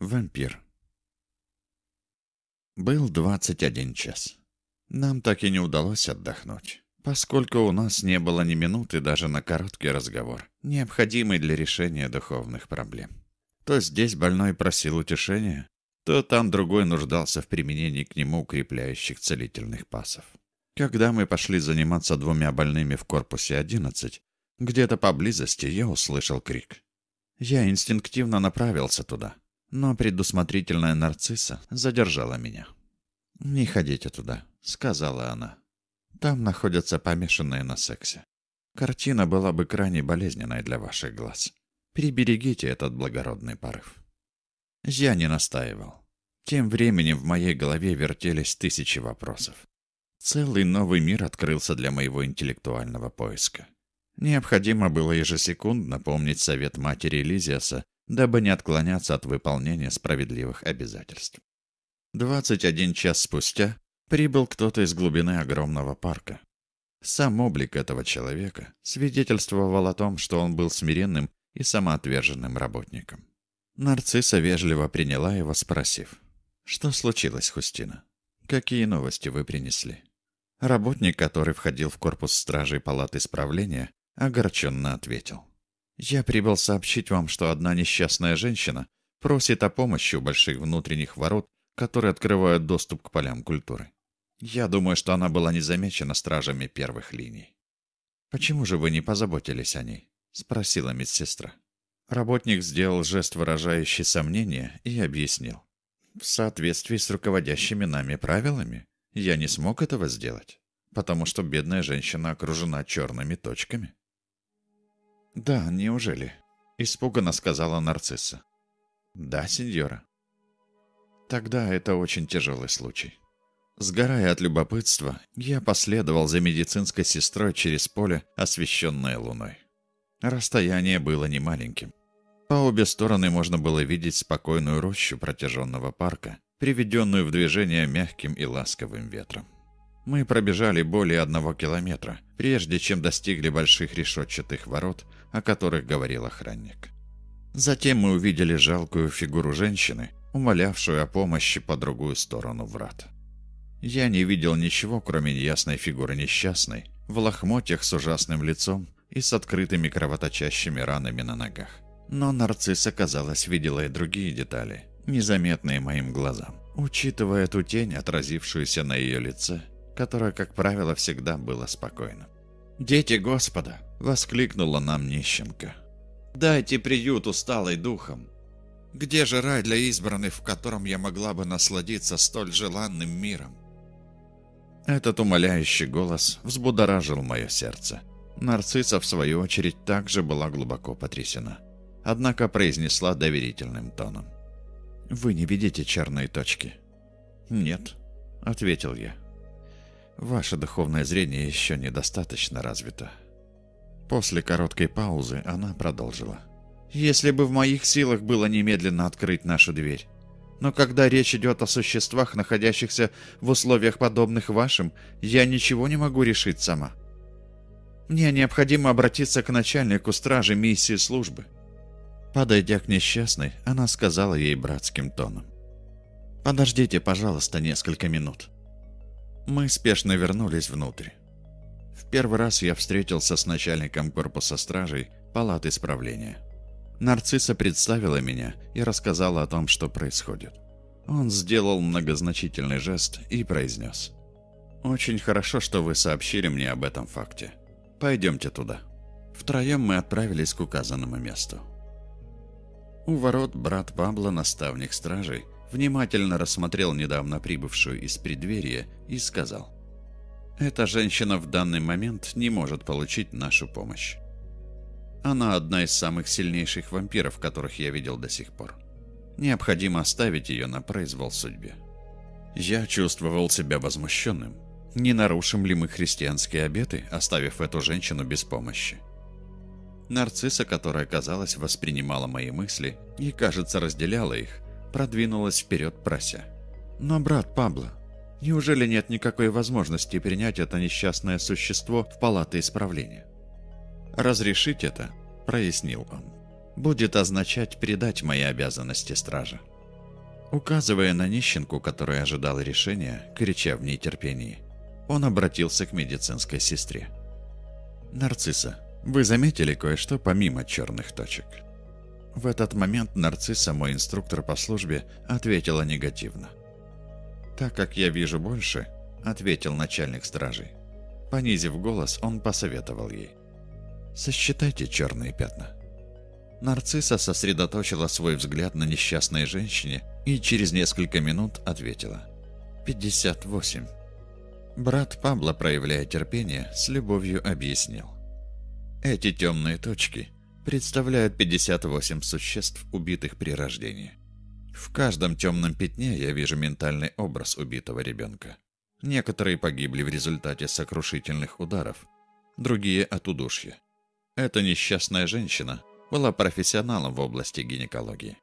Вампир. Был 21 час. Нам так и не удалось отдохнуть, поскольку у нас не было ни минуты даже на короткий разговор, необходимый для решения духовных проблем. То здесь больной просил утешения, то там другой нуждался в применении к нему укрепляющих целительных пасов. Когда мы пошли заниматься двумя больными в корпусе 11, где-то поблизости я услышал крик. Я инстинктивно направился туда — но предусмотрительная нарцисса задержала меня. «Не ходите туда», — сказала она. «Там находятся помешанные на сексе. Картина была бы крайне болезненной для ваших глаз. Приберегите этот благородный порыв». Я не настаивал. Тем временем в моей голове вертелись тысячи вопросов. Целый новый мир открылся для моего интеллектуального поиска. Необходимо было ежесекундно помнить совет матери Лизиаса дабы не отклоняться от выполнения справедливых обязательств. 21 час спустя прибыл кто-то из глубины огромного парка. Сам облик этого человека свидетельствовал о том, что он был смиренным и самоотверженным работником. Нарцисса вежливо приняла его, спросив, «Что случилось, Хустина? Какие новости вы принесли?» Работник, который входил в корпус стражей палаты исправления, огорченно ответил. «Я прибыл сообщить вам, что одна несчастная женщина просит о помощи у больших внутренних ворот, которые открывают доступ к полям культуры. Я думаю, что она была не замечена стражами первых линий». «Почему же вы не позаботились о ней?» — спросила медсестра. Работник сделал жест, выражающий сомнение, и объяснил. «В соответствии с руководящими нами правилами я не смог этого сделать, потому что бедная женщина окружена черными точками». «Да, неужели?» — испуганно сказала нарцисса. «Да, сеньора». «Тогда это очень тяжелый случай». Сгорая от любопытства, я последовал за медицинской сестрой через поле, освещенное луной. Расстояние было немаленьким. По обе стороны можно было видеть спокойную рощу протяженного парка, приведенную в движение мягким и ласковым ветром. Мы пробежали более одного километра, прежде чем достигли больших решетчатых ворот, о которых говорил охранник. Затем мы увидели жалкую фигуру женщины, умолявшую о помощи по другую сторону врат. Я не видел ничего, кроме неясной фигуры несчастной, в лохмотьях с ужасным лицом и с открытыми кровоточащими ранами на ногах. Но нарцисса, казалось, видела и другие детали, незаметные моим глазам. Учитывая ту тень, отразившуюся на ее лице, которое, как правило, всегда было спокойным. «Дети Господа!» — воскликнула нам нищенка. «Дайте приют усталой духом! Где же рай для избранных, в котором я могла бы насладиться столь желанным миром?» Этот умоляющий голос взбудоражил мое сердце. Нарцисса, в свою очередь, также была глубоко потрясена. Однако произнесла доверительным тоном. «Вы не видите черные точки?» «Нет», — ответил я. Ваше духовное зрение еще недостаточно развито. После короткой паузы она продолжила. Если бы в моих силах было немедленно открыть нашу дверь. Но когда речь идет о существах, находящихся в условиях подобных вашим, я ничего не могу решить сама. Мне необходимо обратиться к начальнику стражи миссии службы. Подойдя к несчастной, она сказала ей братским тоном. «Подождите, пожалуйста, несколько минут. Мы спешно вернулись внутрь. В первый раз я встретился с начальником корпуса стражей палаты исправления. Нарцисса представила меня и рассказала о том, что происходит. Он сделал многозначительный жест и произнес. «Очень хорошо, что вы сообщили мне об этом факте. Пойдемте туда». Втроем мы отправились к указанному месту. У ворот брат Пабло, наставник стражей, внимательно рассмотрел недавно прибывшую из преддверия и сказал. «Эта женщина в данный момент не может получить нашу помощь. Она одна из самых сильнейших вампиров, которых я видел до сих пор. Необходимо оставить ее на произвол судьбе». Я чувствовал себя возмущенным. Не нарушим ли мы христианские обеты, оставив эту женщину без помощи? Нарцисса, которая, казалось, воспринимала мои мысли и, кажется, разделяла их, продвинулась вперед, прося. «Но, брат Пабло, неужели нет никакой возможности принять это несчастное существо в палаты исправления?» «Разрешить это», — прояснил он, — «будет означать предать мои обязанности стража. Указывая на нищенку, которая ожидала решения, крича в нетерпении, он обратился к медицинской сестре. «Нарцисса, вы заметили кое-что помимо черных точек?» В этот момент Нарцисса, мой инструктор по службе, ответила негативно. «Так как я вижу больше», — ответил начальник стражей. Понизив голос, он посоветовал ей. «Сосчитайте черные пятна». Нарцисса сосредоточила свой взгляд на несчастной женщине и через несколько минут ответила. «Пятьдесят восемь». Брат Пабло, проявляя терпение, с любовью объяснил. Эти темные точки представляют 58 существ, убитых при рождении. В каждом темном пятне я вижу ментальный образ убитого ребенка. Некоторые погибли в результате сокрушительных ударов, другие от удушья. Эта несчастная женщина была профессионалом в области гинекологии.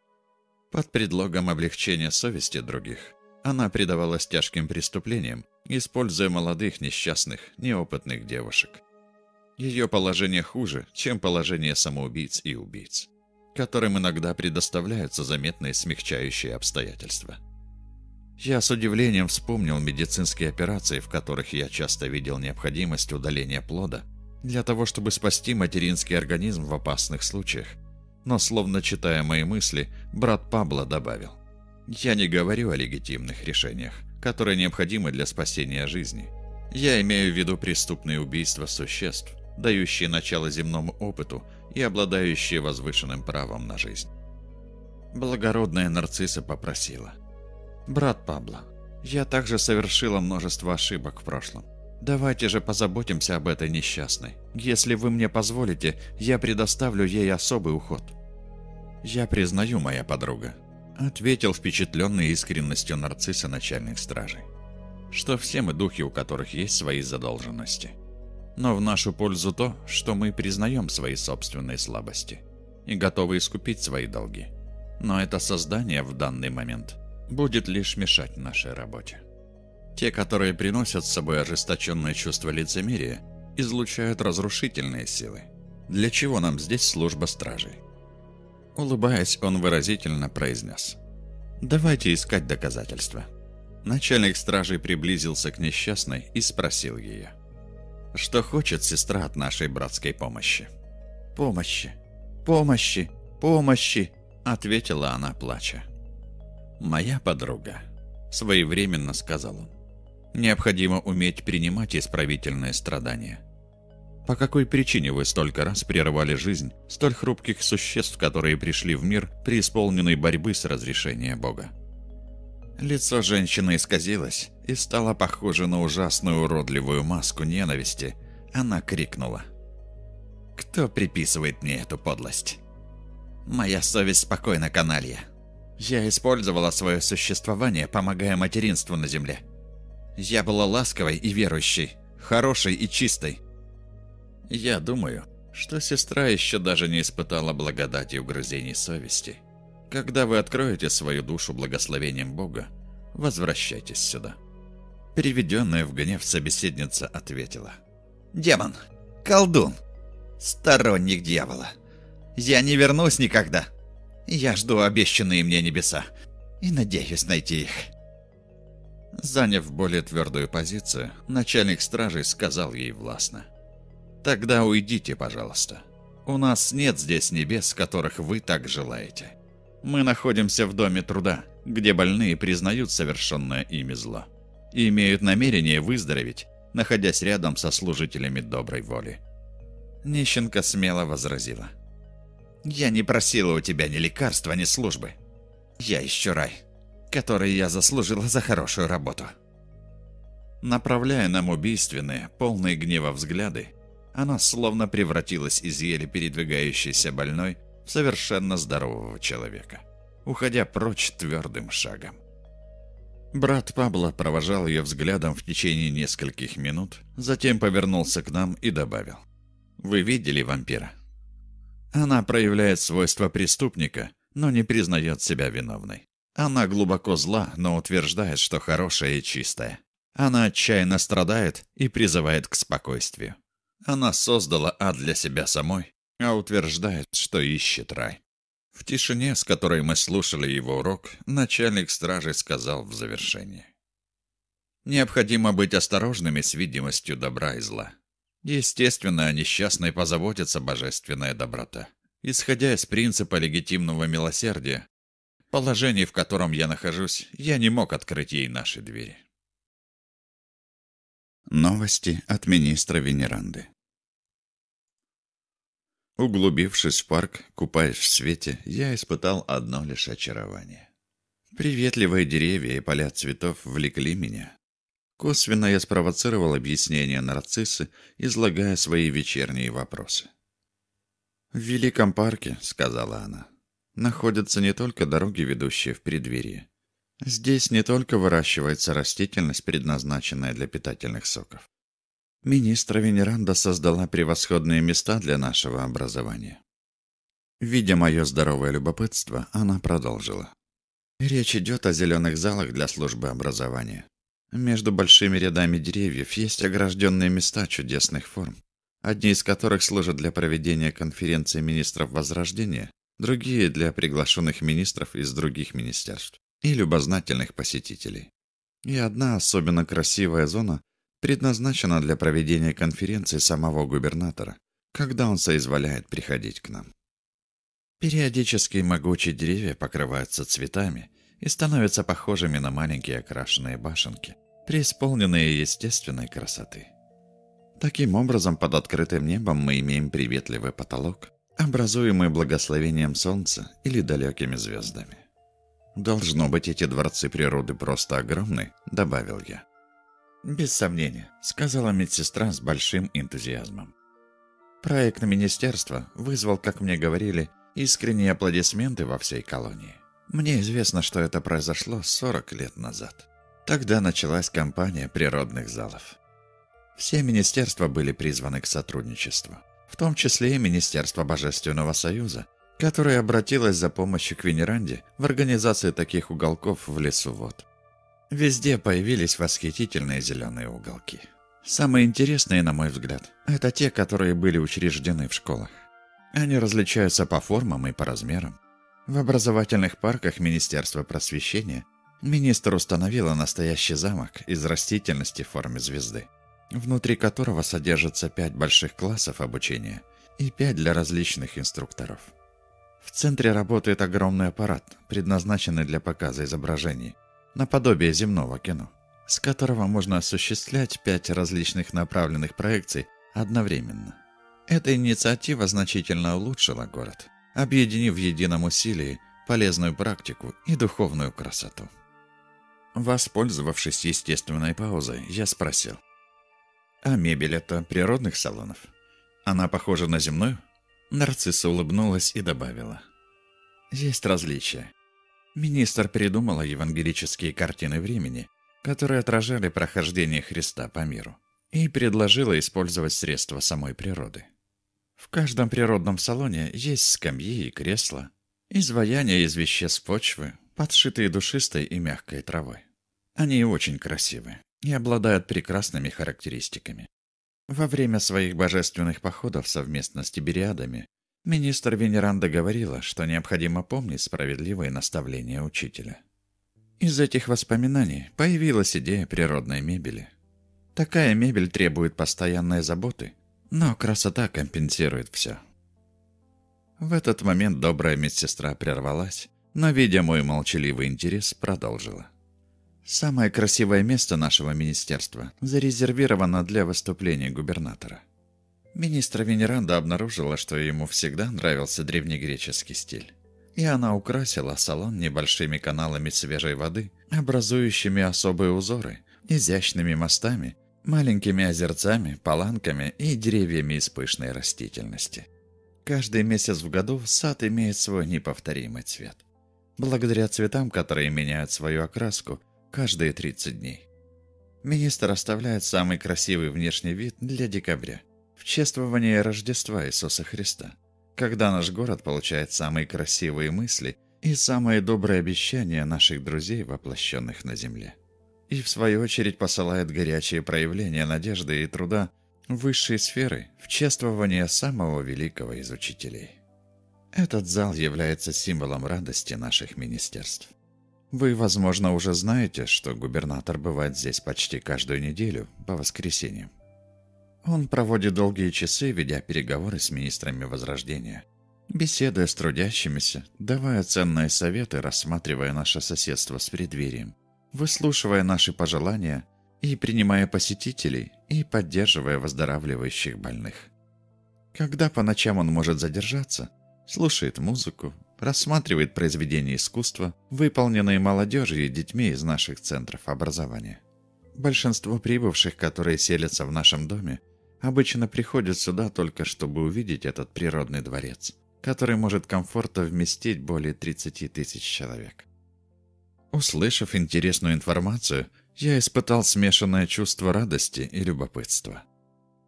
Под предлогом облегчения совести других она предавалась тяжким преступлениям, используя молодых, несчастных, неопытных девушек. Ее положение хуже, чем положение самоубийц и убийц, которым иногда предоставляются заметные смягчающие обстоятельства. Я с удивлением вспомнил медицинские операции, в которых я часто видел необходимость удаления плода, для того, чтобы спасти материнский организм в опасных случаях. Но, словно читая мои мысли, брат Пабло добавил – я не говорю о легитимных решениях, которые необходимы для спасения жизни. Я имею в виду преступные убийства существ, дающие начало земному опыту и обладающие возвышенным правом на жизнь. Благородная нарцисса попросила. «Брат Пабло, я также совершила множество ошибок в прошлом. Давайте же позаботимся об этой несчастной. Если вы мне позволите, я предоставлю ей особый уход». «Я признаю, моя подруга», ответил впечатленный искренностью нарцисса начальник стражей. Что все мы духи, у которых есть свои задолженности. Но в нашу пользу то, что мы признаем свои собственные слабости и готовы искупить свои долги. Но это создание в данный момент будет лишь мешать нашей работе. Те, которые приносят с собой ожесточенное чувство лицемерия, излучают разрушительные силы. Для чего нам здесь служба стражей? Улыбаясь, он выразительно произнес. «Давайте искать доказательства». Начальник стражей приблизился к несчастной и спросил ее. «Что хочет сестра от нашей братской помощи?» «Помощи! Помощи! Помощи!» Ответила она, плача. «Моя подруга», — своевременно сказал он. «Необходимо уметь принимать исправительные страдания. По какой причине вы столько раз прерывали жизнь столь хрупких существ, которые пришли в мир при исполненной борьбы с разрешения Бога? Лицо женщины исказилось и стало похоже на ужасную уродливую маску ненависти. Она крикнула. «Кто приписывает мне эту подлость?» «Моя совесть спокойна, каналья. Я использовала свое существование, помогая материнству на земле. Я была ласковой и верующей, хорошей и чистой. Я думаю, что сестра еще даже не испытала благодати угрызений совести. Когда вы откроете свою душу благословением Бога, возвращайтесь сюда. Переведенная в гнев собеседница ответила. «Демон! Колдун! Сторонник дьявола! Я не вернусь никогда! Я жду обещанные мне небеса и надеюсь найти их!» Заняв более твердую позицию, начальник стражей сказал ей властно. Тогда уйдите, пожалуйста. У нас нет здесь небес, которых вы так желаете. Мы находимся в доме труда, где больные признают совершенное ими зло и имеют намерение выздороветь, находясь рядом со служителями доброй воли. Нищенка смело возразила. «Я не просила у тебя ни лекарства, ни службы. Я ищу рай, который я заслужила за хорошую работу». Направляя нам убийственные, полные гнева взгляды, она словно превратилась из еле передвигающейся больной в совершенно здорового человека, уходя прочь твердым шагом. Брат Пабло провожал ее взглядом в течение нескольких минут, затем повернулся к нам и добавил. «Вы видели вампира?» Она проявляет свойства преступника, но не признает себя виновной. Она глубоко зла, но утверждает, что хорошая и чистая. Она отчаянно страдает и призывает к спокойствию. Она создала ад для себя самой, а утверждает, что ищет рай. В тишине, с которой мы слушали его урок, начальник стражи сказал в завершении. Необходимо быть осторожными с видимостью добра и зла. Естественно, о несчастной позаботится божественная доброта. Исходя из принципа легитимного милосердия, положении, в котором я нахожусь, я не мог открыть ей наши двери. Новости от министра Венеранды Углубившись в парк, купаясь в свете, я испытал одно лишь очарование. Приветливые деревья и поля цветов влекли меня. Косвенно я спровоцировал объяснение нарциссы, излагая свои вечерние вопросы. «В Великом парке», — сказала она, — «находятся не только дороги, ведущие в преддверие. Здесь не только выращивается растительность, предназначенная для питательных соков. Министра Венеранда создала превосходные места для нашего образования. Видя мое здоровое любопытство, она продолжила. Речь идет о зеленых залах для службы образования. Между большими рядами деревьев есть огражденные места чудесных форм, одни из которых служат для проведения конференции министров Возрождения, другие для приглашенных министров из других министерств и любознательных посетителей. И одна особенно красивая зона предназначена для проведения конференции самого губернатора, когда он соизволяет приходить к нам. Периодически могучие деревья покрываются цветами и становятся похожими на маленькие окрашенные башенки, преисполненные естественной красоты. Таким образом, под открытым небом мы имеем приветливый потолок, образуемый благословением солнца или далекими звездами. «Должно быть, эти дворцы природы просто огромны», — добавил я. «Без сомнения», — сказала медсестра с большим энтузиазмом. Проект министерства вызвал, как мне говорили, искренние аплодисменты во всей колонии. Мне известно, что это произошло 40 лет назад. Тогда началась кампания природных залов. Все министерства были призваны к сотрудничеству, в том числе и Министерство Божественного Союза, которое обратилось за помощью к Венеранде в организации таких уголков в лесу вод. Везде появились восхитительные зеленые уголки. Самые интересные, на мой взгляд, это те, которые были учреждены в школах. Они различаются по формам и по размерам. В образовательных парках Министерства просвещения министр установила настоящий замок из растительности в форме звезды, внутри которого содержится пять больших классов обучения и пять для различных инструкторов. В центре работает огромный аппарат, предназначенный для показа изображений, наподобие земного кино, с которого можно осуществлять пять различных направленных проекций одновременно. Эта инициатива значительно улучшила город, объединив в едином усилии полезную практику и духовную красоту. Воспользовавшись естественной паузой, я спросил. «А мебель это природных салонов? Она похожа на земную?» Нарцисса улыбнулась и добавила. «Есть различия. Министр придумала евангелические картины времени, которые отражали прохождение Христа по миру, и предложила использовать средства самой природы. В каждом природном салоне есть скамьи и кресла, изваяния из веществ почвы, подшитые душистой и мягкой травой. Они очень красивы и обладают прекрасными характеристиками. Во время своих божественных походов совместно с тибериадами министр Венеранда говорила, что необходимо помнить справедливые наставления учителя. Из этих воспоминаний появилась идея природной мебели. Такая мебель требует постоянной заботы, но красота компенсирует все. В этот момент добрая медсестра прервалась, но, видя мой молчаливый интерес, продолжила. Самое красивое место нашего министерства зарезервировано для выступления губернатора. Министра Венеранда обнаружила, что ему всегда нравился древнегреческий стиль. И она украсила салон небольшими каналами свежей воды, образующими особые узоры, изящными мостами, маленькими озерцами, паланками и деревьями из пышной растительности. Каждый месяц в году сад имеет свой неповторимый цвет. Благодаря цветам, которые меняют свою окраску, каждые 30 дней. Министр оставляет самый красивый внешний вид для декабря, чествование Рождества Иисуса Христа, когда наш город получает самые красивые мысли и самые добрые обещания наших друзей, воплощенных на земле. И в свою очередь посылает горячие проявления надежды и труда высшие сферы в чествование самого великого из учителей. Этот зал является символом радости наших министерств. Вы, возможно, уже знаете, что губернатор бывает здесь почти каждую неделю, по воскресеньям. Он проводит долгие часы, ведя переговоры с министрами Возрождения, беседуя с трудящимися, давая ценные советы, рассматривая наше соседство с преддверием, выслушивая наши пожелания и принимая посетителей и поддерживая выздоравливающих больных. Когда по ночам он может задержаться, слушает музыку, рассматривает произведения искусства, выполненные молодежью и детьми из наших центров образования. Большинство прибывших, которые селятся в нашем доме, обычно приходят сюда только чтобы увидеть этот природный дворец, который может комфортно вместить более 30 тысяч человек. Услышав интересную информацию, я испытал смешанное чувство радости и любопытства.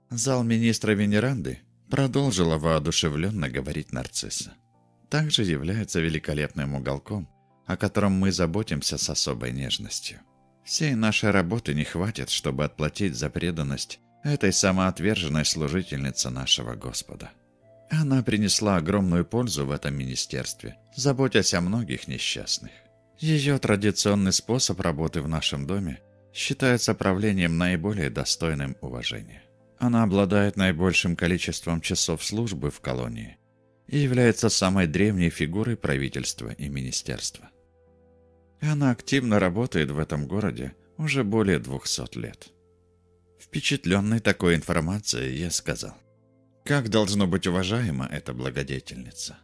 Зал министра Венеранды продолжила воодушевленно говорить нарцисса также является великолепным уголком, о котором мы заботимся с особой нежностью. Всей нашей работы не хватит, чтобы отплатить за преданность этой самоотверженной служительнице нашего Господа. Она принесла огромную пользу в этом министерстве, заботясь о многих несчастных. Ее традиционный способ работы в нашем доме считается правлением наиболее достойным уважения. Она обладает наибольшим количеством часов службы в колонии и является самой древней фигурой правительства и министерства. Она активно работает в этом городе уже более 200 лет. Впечатленный такой информацией, я сказал, «Как должно быть уважаема эта благодетельница?»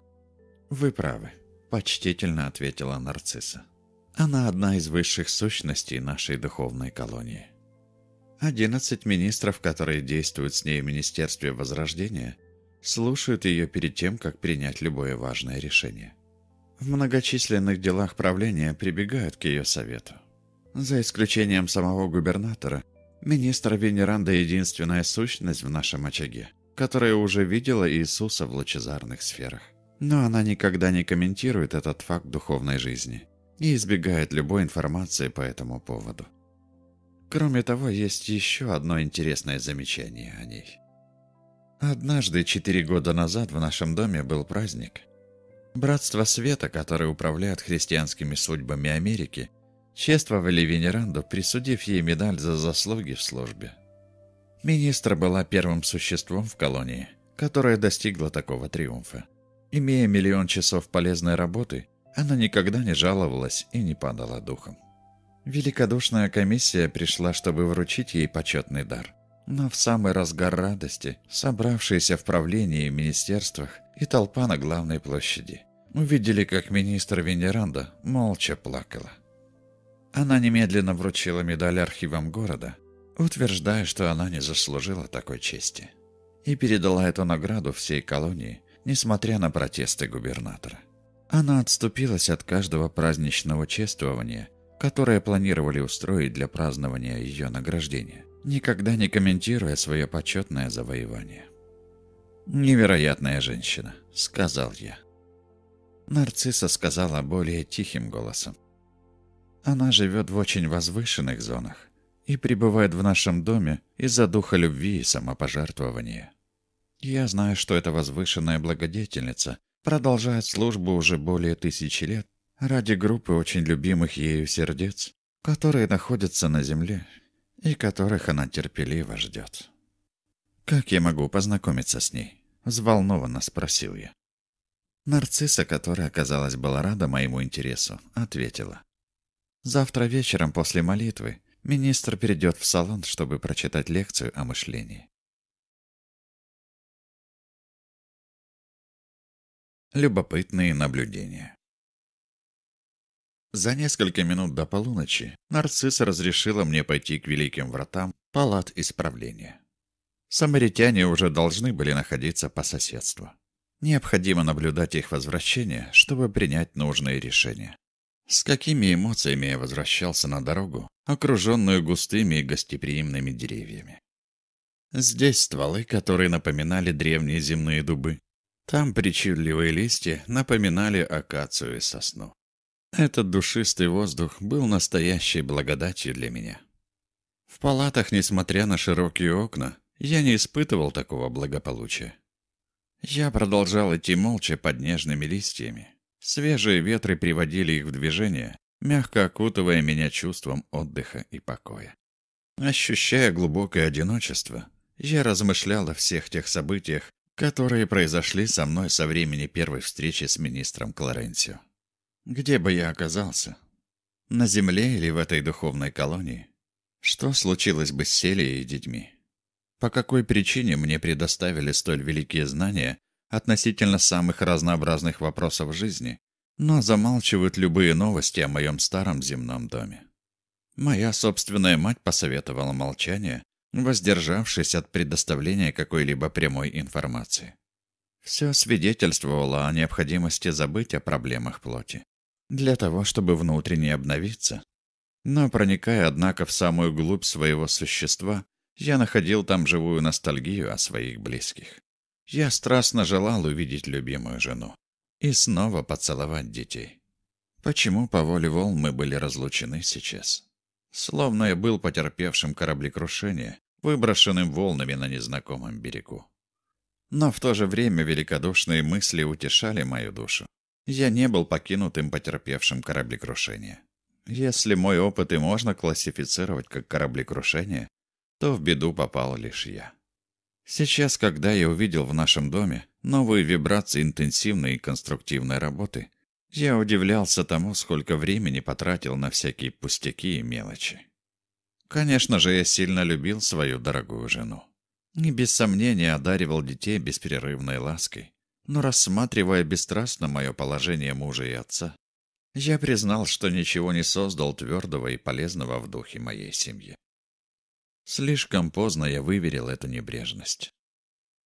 «Вы правы», – почтительно ответила нарцисса. «Она одна из высших сущностей нашей духовной колонии. Одиннадцать министров, которые действуют с ней в Министерстве Возрождения, слушают ее перед тем, как принять любое важное решение. В многочисленных делах правления прибегают к ее совету. За исключением самого губернатора, министр Венеранда – единственная сущность в нашем очаге, которая уже видела Иисуса в лучезарных сферах. Но она никогда не комментирует этот факт духовной жизни и избегает любой информации по этому поводу. Кроме того, есть еще одно интересное замечание о ней. Однажды, четыре года назад, в нашем доме был праздник. Братство Света, которое управляет христианскими судьбами Америки, чествовали Венеранду, присудив ей медаль за заслуги в службе. Министр была первым существом в колонии, которое достигло такого триумфа. Имея миллион часов полезной работы, она никогда не жаловалась и не падала духом. Великодушная комиссия пришла, чтобы вручить ей почетный дар – но в самый разгар радости, собравшиеся в правлении и министерствах и толпа на главной площади, увидели, как министр Венеранда молча плакала. Она немедленно вручила медаль архивам города, утверждая, что она не заслужила такой чести, и передала эту награду всей колонии, несмотря на протесты губернатора. Она отступилась от каждого праздничного чествования, которое планировали устроить для празднования ее награждения никогда не комментируя свое почетное завоевание. «Невероятная женщина», — сказал я. Нарцисса сказала более тихим голосом. «Она живет в очень возвышенных зонах и пребывает в нашем доме из-за духа любви и самопожертвования. Я знаю, что эта возвышенная благодетельница продолжает службу уже более тысячи лет ради группы очень любимых ею сердец, которые находятся на земле и которых она терпеливо ждет. «Как я могу познакомиться с ней?» — взволнованно спросил я. Нарцисса, которая, казалось, была рада моему интересу, ответила. «Завтра вечером после молитвы министр перейдет в салон, чтобы прочитать лекцию о мышлении». Любопытные наблюдения за несколько минут до полуночи нарцисса разрешила мне пойти к великим вратам палат исправления. Самаритяне уже должны были находиться по соседству. Необходимо наблюдать их возвращение, чтобы принять нужные решения. С какими эмоциями я возвращался на дорогу, окруженную густыми и гостеприимными деревьями. Здесь стволы, которые напоминали древние земные дубы. Там причудливые листья напоминали акацию и сосну. Этот душистый воздух был настоящей благодатью для меня. В палатах, несмотря на широкие окна, я не испытывал такого благополучия. Я продолжал идти молча под нежными листьями. Свежие ветры приводили их в движение, мягко окутывая меня чувством отдыха и покоя. Ощущая глубокое одиночество, я размышлял о всех тех событиях, которые произошли со мной со времени первой встречи с министром Клоренсио. Где бы я оказался? На земле или в этой духовной колонии? Что случилось бы с Селией и детьми? По какой причине мне предоставили столь великие знания относительно самых разнообразных вопросов жизни, но замалчивают любые новости о моем старом земном доме? Моя собственная мать посоветовала молчание, воздержавшись от предоставления какой-либо прямой информации. Все свидетельствовало о необходимости забыть о проблемах плоти, для того, чтобы внутренне обновиться. Но проникая, однако, в самую глубь своего существа, я находил там живую ностальгию о своих близких. Я страстно желал увидеть любимую жену и снова поцеловать детей. Почему по воле волн мы были разлучены сейчас? Словно я был потерпевшим кораблекрушение, выброшенным волнами на незнакомом берегу. Но в то же время великодушные мысли утешали мою душу. Я не был покинутым потерпевшим кораблекрушение. Если мой опыт и можно классифицировать как кораблекрушение, то в беду попал лишь я. Сейчас, когда я увидел в нашем доме новые вибрации интенсивной и конструктивной работы, я удивлялся тому, сколько времени потратил на всякие пустяки и мелочи. Конечно же, я сильно любил свою дорогую жену. И без сомнения одаривал детей беспрерывной лаской. Но рассматривая бесстрастно мое положение мужа и отца, я признал, что ничего не создал твердого и полезного в духе моей семьи. Слишком поздно я выверил эту небрежность.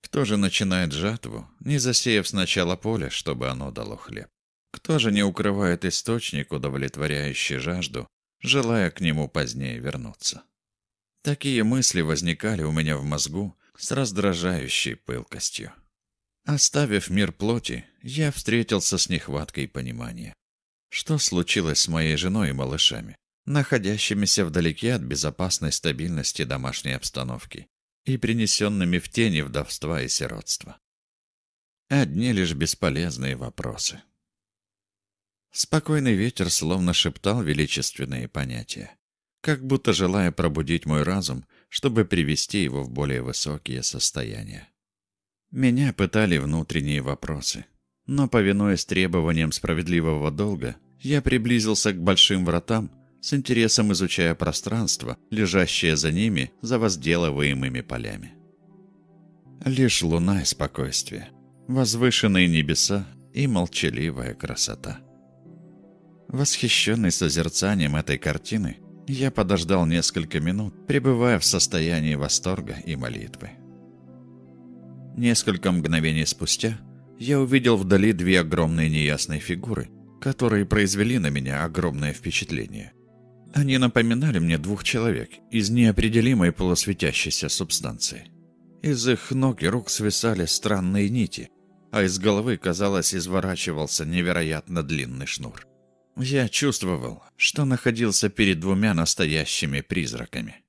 Кто же начинает жатву, не засеяв сначала поле, чтобы оно дало хлеб? Кто же не укрывает источник, удовлетворяющий жажду, желая к нему позднее вернуться. Такие мысли возникали у меня в мозгу с раздражающей пылкостью. Оставив мир плоти, я встретился с нехваткой понимания. Что случилось с моей женой и малышами, находящимися вдалеке от безопасной стабильности домашней обстановки и принесенными в тени вдовства и сиротства? Одни лишь бесполезные вопросы. Спокойный ветер словно шептал величественные понятия, как будто желая пробудить мой разум, чтобы привести его в более высокие состояния. Меня пытали внутренние вопросы, но, повинуясь требованиям справедливого долга, я приблизился к большим вратам, с интересом изучая пространство, лежащее за ними, за возделываемыми полями. Лишь луна и спокойствие, возвышенные небеса и молчаливая красота. Восхищенный созерцанием этой картины, я подождал несколько минут, пребывая в состоянии восторга и молитвы. Несколько мгновений спустя я увидел вдали две огромные неясные фигуры, которые произвели на меня огромное впечатление. Они напоминали мне двух человек из неопределимой полусветящейся субстанции. Из их ног и рук свисали странные нити, а из головы, казалось, изворачивался невероятно длинный шнур. Я чувствовал, что находился перед двумя настоящими призраками.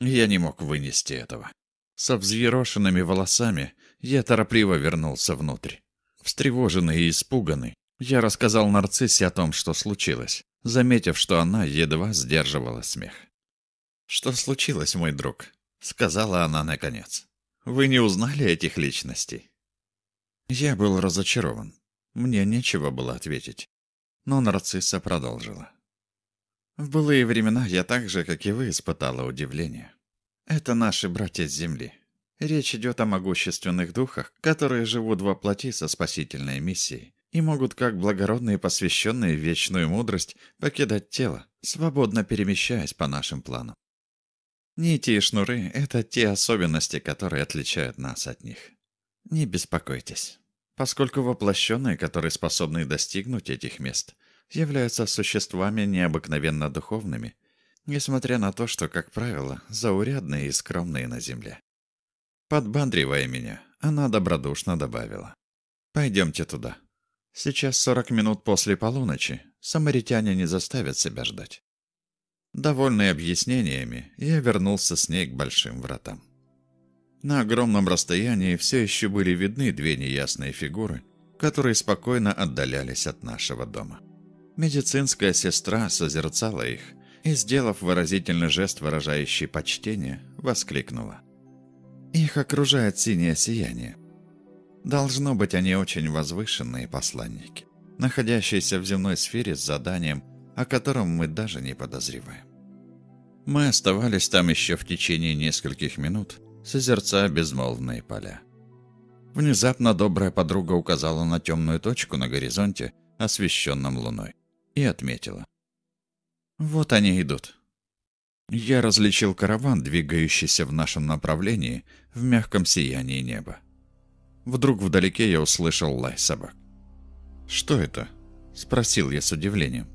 Я не мог вынести этого. Со взъерошенными волосами я торопливо вернулся внутрь. Встревоженный и испуганный, я рассказал нарциссе о том, что случилось, заметив, что она едва сдерживала смех. «Что случилось, мой друг?» — сказала она наконец. «Вы не узнали этих личностей?» Я был разочарован. Мне нечего было ответить но нарцисса продолжила. В былые времена я так же, как и вы, испытала удивление. Это наши братья с земли. Речь идет о могущественных духах, которые живут во плоти со спасительной миссией и могут, как благородные посвященные в вечную мудрость, покидать тело, свободно перемещаясь по нашим планам. Нити и шнуры — это те особенности, которые отличают нас от них. Не беспокойтесь поскольку воплощенные, которые способны достигнуть этих мест, являются существами необыкновенно духовными, несмотря на то, что, как правило, заурядные и скромные на земле. Подбандривая меня, она добродушно добавила. «Пойдемте туда. Сейчас сорок минут после полуночи. Самаритяне не заставят себя ждать». Довольный объяснениями, я вернулся с ней к большим вратам. На огромном расстоянии все еще были видны две неясные фигуры, которые спокойно отдалялись от нашего дома. Медицинская сестра созерцала их и, сделав выразительный жест, выражающий почтение, воскликнула. «Их окружает синее сияние. Должно быть, они очень возвышенные посланники, находящиеся в земной сфере с заданием, о котором мы даже не подозреваем. Мы оставались там еще в течение нескольких минут, созерцая безмолвные поля. Внезапно добрая подруга указала на темную точку на горизонте, освещенном луной, и отметила. «Вот они идут». Я различил караван, двигающийся в нашем направлении в мягком сиянии неба. Вдруг вдалеке я услышал лай собак. «Что это?» — спросил я с удивлением.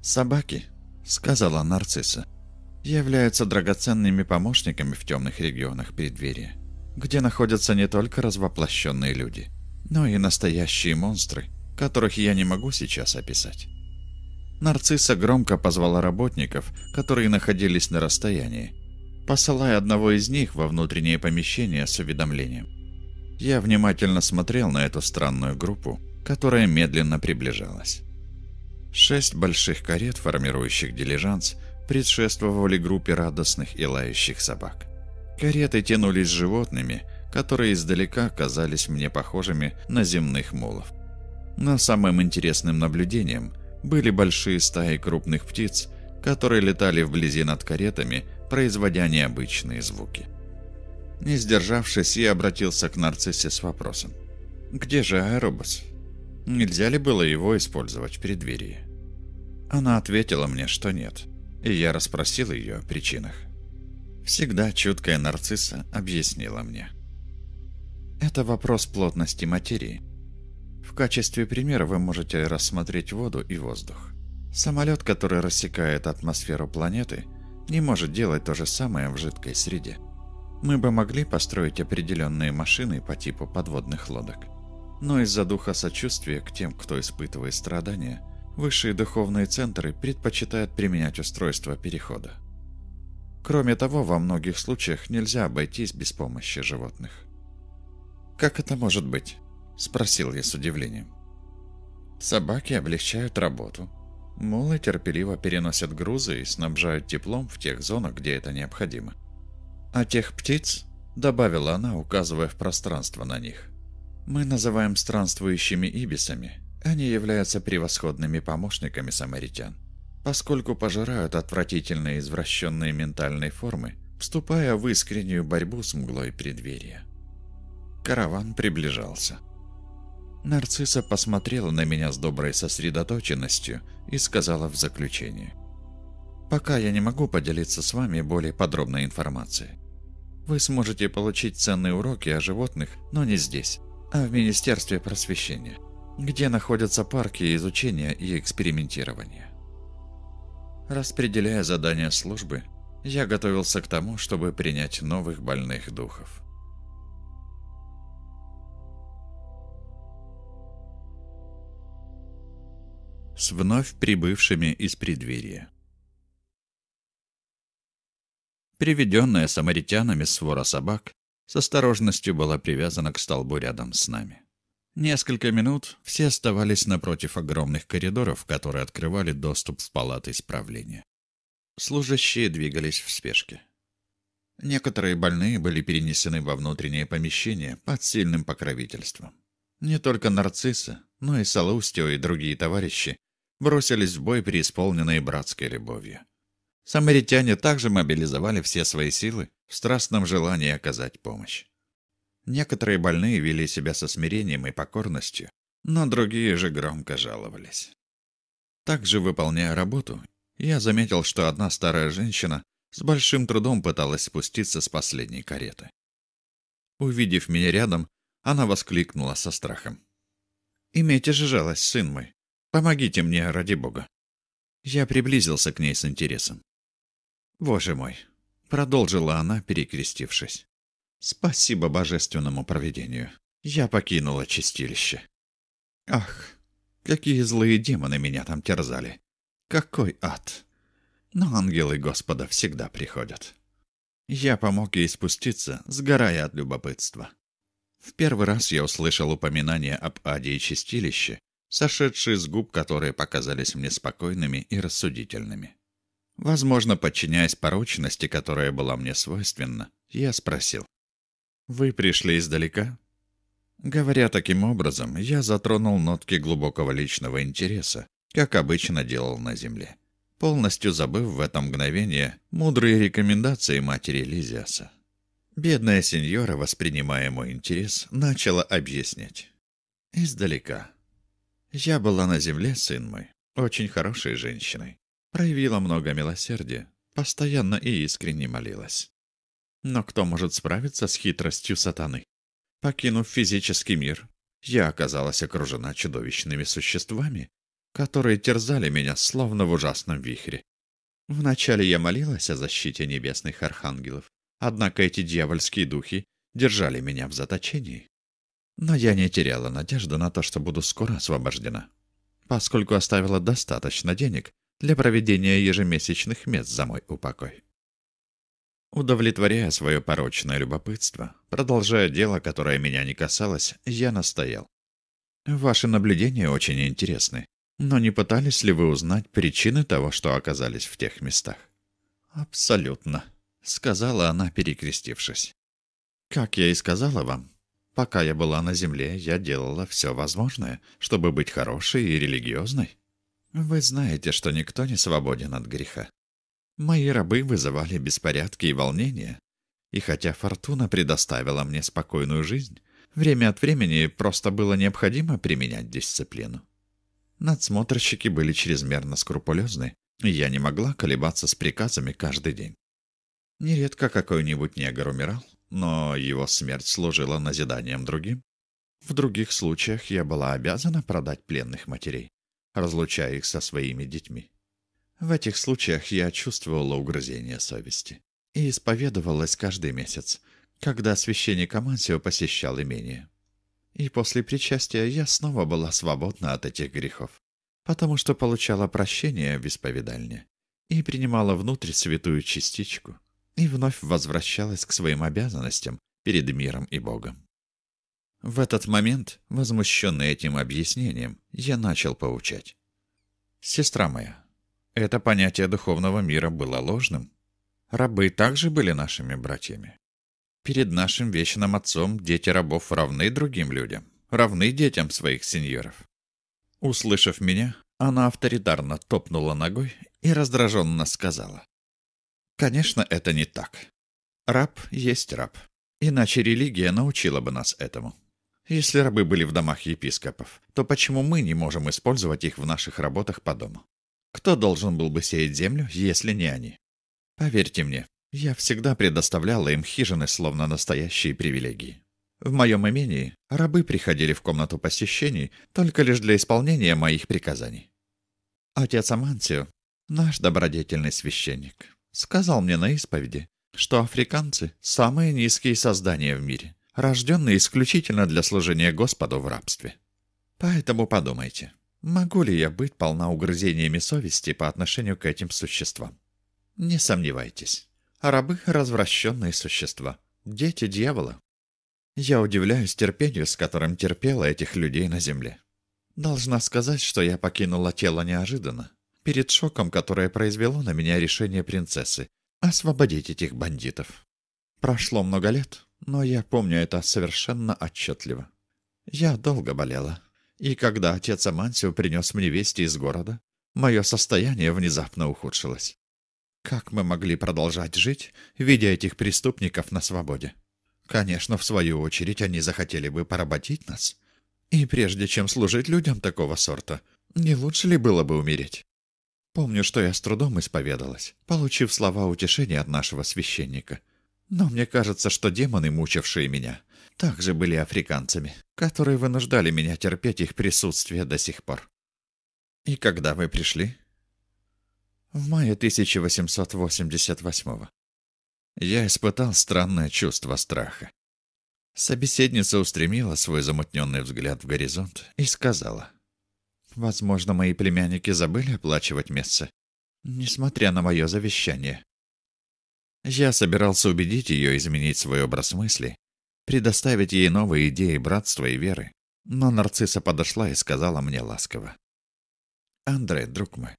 «Собаки», — сказала нарцисса, — «являются драгоценными помощниками в темных регионах преддверия, где находятся не только развоплощенные люди, но и настоящие монстры, которых я не могу сейчас описать». Нарцисса громко позвала работников, которые находились на расстоянии, посылая одного из них во внутреннее помещение с уведомлением. Я внимательно смотрел на эту странную группу, которая медленно приближалась. Шесть больших карет, формирующих дилижанс, предшествовали группе радостных и лающих собак. Кареты тянулись с животными, которые издалека казались мне похожими на земных мулов. Но самым интересным наблюдением были большие стаи крупных птиц, которые летали вблизи над каретами, производя необычные звуки. Не сдержавшись, я обратился к нарциссе с вопросом. «Где же аэробус? Нельзя ли было его использовать в преддверии?» Она ответила мне, что нет, и я расспросил ее о причинах. Всегда чуткая нарцисса объяснила мне. Это вопрос плотности материи. В качестве примера вы можете рассмотреть воду и воздух. Самолет, который рассекает атмосферу планеты, не может делать то же самое в жидкой среде. Мы бы могли построить определенные машины по типу подводных лодок. Но из-за духа сочувствия к тем, кто испытывает страдания, высшие духовные центры предпочитают применять устройство перехода. Кроме того, во многих случаях нельзя обойтись без помощи животных. «Как это может быть?» – спросил я с удивлением. Собаки облегчают работу. Мулы терпеливо переносят грузы и снабжают теплом в тех зонах, где это необходимо. «А тех птиц?» — добавила она, указывая в пространство на них. «Мы называем странствующими ибисами. Они являются превосходными помощниками самаритян, поскольку пожирают отвратительные извращенные ментальные формы, вступая в искреннюю борьбу с мглой преддверия». Караван приближался. Нарцисса посмотрела на меня с доброй сосредоточенностью и сказала в заключение. «Пока я не могу поделиться с вами более подробной информацией. Вы сможете получить ценные уроки о животных, но не здесь, а в Министерстве просвещения, где находятся парки изучения и экспериментирования. Распределяя задания службы, я готовился к тому, чтобы принять новых больных духов. С вновь прибывшими из преддверия. Приведенная самаритянами свора собак с осторожностью была привязана к столбу рядом с нами. Несколько минут все оставались напротив огромных коридоров, которые открывали доступ в палаты исправления. Служащие двигались в спешке. Некоторые больные были перенесены во внутреннее помещение под сильным покровительством. Не только нарциссы, но и Салустио и другие товарищи бросились в бой преисполненные братской любовью. Самаритяне также мобилизовали все свои силы в страстном желании оказать помощь. Некоторые больные вели себя со смирением и покорностью, но другие же громко жаловались. Также, выполняя работу, я заметил, что одна старая женщина с большим трудом пыталась спуститься с последней кареты. Увидев меня рядом, она воскликнула со страхом. «Имейте же жалость, сын мой. Помогите мне, ради бога». Я приблизился к ней с интересом. «Боже мой!» — продолжила она, перекрестившись. «Спасибо божественному провидению. Я покинула чистилище. Ах, какие злые демоны меня там терзали! Какой ад! Но ангелы Господа всегда приходят». Я помог ей спуститься, сгорая от любопытства. В первый раз я услышал упоминание об аде и чистилище, сошедшие с губ, которые показались мне спокойными и рассудительными. Возможно, подчиняясь порочности, которая была мне свойственна, я спросил. «Вы пришли издалека?» Говоря таким образом, я затронул нотки глубокого личного интереса, как обычно делал на Земле, полностью забыв в это мгновение мудрые рекомендации матери Лизиаса. Бедная сеньора, воспринимая мой интерес, начала объяснять. «Издалека. Я была на Земле, сын мой, очень хорошей женщиной. Проявила много милосердия, постоянно и искренне молилась. Но кто может справиться с хитростью сатаны? Покинув физический мир, я оказалась окружена чудовищными существами, которые терзали меня словно в ужасном вихре. Вначале я молилась о защите небесных архангелов, однако эти дьявольские духи держали меня в заточении. Но я не теряла надежды на то, что буду скоро освобождена, поскольку оставила достаточно денег для проведения ежемесячных мест за мой упокой. Удовлетворяя свое порочное любопытство, продолжая дело, которое меня не касалось, я настоял. Ваши наблюдения очень интересны, но не пытались ли вы узнать причины того, что оказались в тех местах? Абсолютно, сказала она, перекрестившись. Как я и сказала вам, пока я была на земле, я делала все возможное, чтобы быть хорошей и религиозной. Вы знаете, что никто не свободен от греха. Мои рабы вызывали беспорядки и волнения, и хотя фортуна предоставила мне спокойную жизнь, время от времени просто было необходимо применять дисциплину. Надсмотрщики были чрезмерно скрупулезны, и я не могла колебаться с приказами каждый день. Нередко какой-нибудь негр умирал, но его смерть служила назиданием другим. В других случаях я была обязана продать пленных матерей, разлучая их со своими детьми. В этих случаях я чувствовала угрызение совести и исповедовалась каждый месяц, когда священник Амансио посещал имение. И после причастия я снова была свободна от этих грехов, потому что получала прощение в исповедальне и принимала внутрь святую частичку и вновь возвращалась к своим обязанностям перед миром и Богом. В этот момент, возмущенный этим объяснением, я начал поучать. «Сестра моя, это понятие духовного мира было ложным. Рабы также были нашими братьями. Перед нашим вечным отцом дети рабов равны другим людям, равны детям своих сеньоров. Услышав меня, она авторитарно топнула ногой и раздраженно сказала. «Конечно, это не так. Раб есть раб. Иначе религия научила бы нас этому. Если рабы были в домах епископов, то почему мы не можем использовать их в наших работах по дому? Кто должен был бы сеять землю, если не они? Поверьте мне, я всегда предоставляла им хижины, словно настоящие привилегии. В моем имении рабы приходили в комнату посещений только лишь для исполнения моих приказаний. Отец Амантио, наш добродетельный священник, сказал мне на исповеди, что африканцы – самые низкие создания в мире, рожденные исключительно для служения Господу в рабстве. Поэтому подумайте, Могу ли я быть полна угрызениями совести по отношению к этим существам? Не сомневайтесь. Рабы — развращенные существа. Дети дьявола. Я удивляюсь терпению, с которым терпела этих людей на земле. Должна сказать, что я покинула тело неожиданно, перед шоком, которое произвело на меня решение принцессы освободить этих бандитов. Прошло много лет, но я помню это совершенно отчетливо. Я долго болела, и когда отец Амансио принес мне вести из города, мое состояние внезапно ухудшилось. Как мы могли продолжать жить, видя этих преступников на свободе? Конечно, в свою очередь они захотели бы поработить нас. И прежде чем служить людям такого сорта, не лучше ли было бы умереть? Помню, что я с трудом исповедалась, получив слова утешения от нашего священника. Но мне кажется, что демоны, мучившие меня, также были африканцами, которые вынуждали меня терпеть их присутствие до сих пор. И когда вы пришли? В мае 1888-го. Я испытал странное чувство страха. Собеседница устремила свой замутненный взгляд в горизонт и сказала. «Возможно, мои племянники забыли оплачивать место, несмотря на мое завещание. Я собирался убедить ее изменить свой образ мысли, предоставить ей новые идеи братства и веры, но нарцисса подошла и сказала мне ласково. «Андре, друг мой,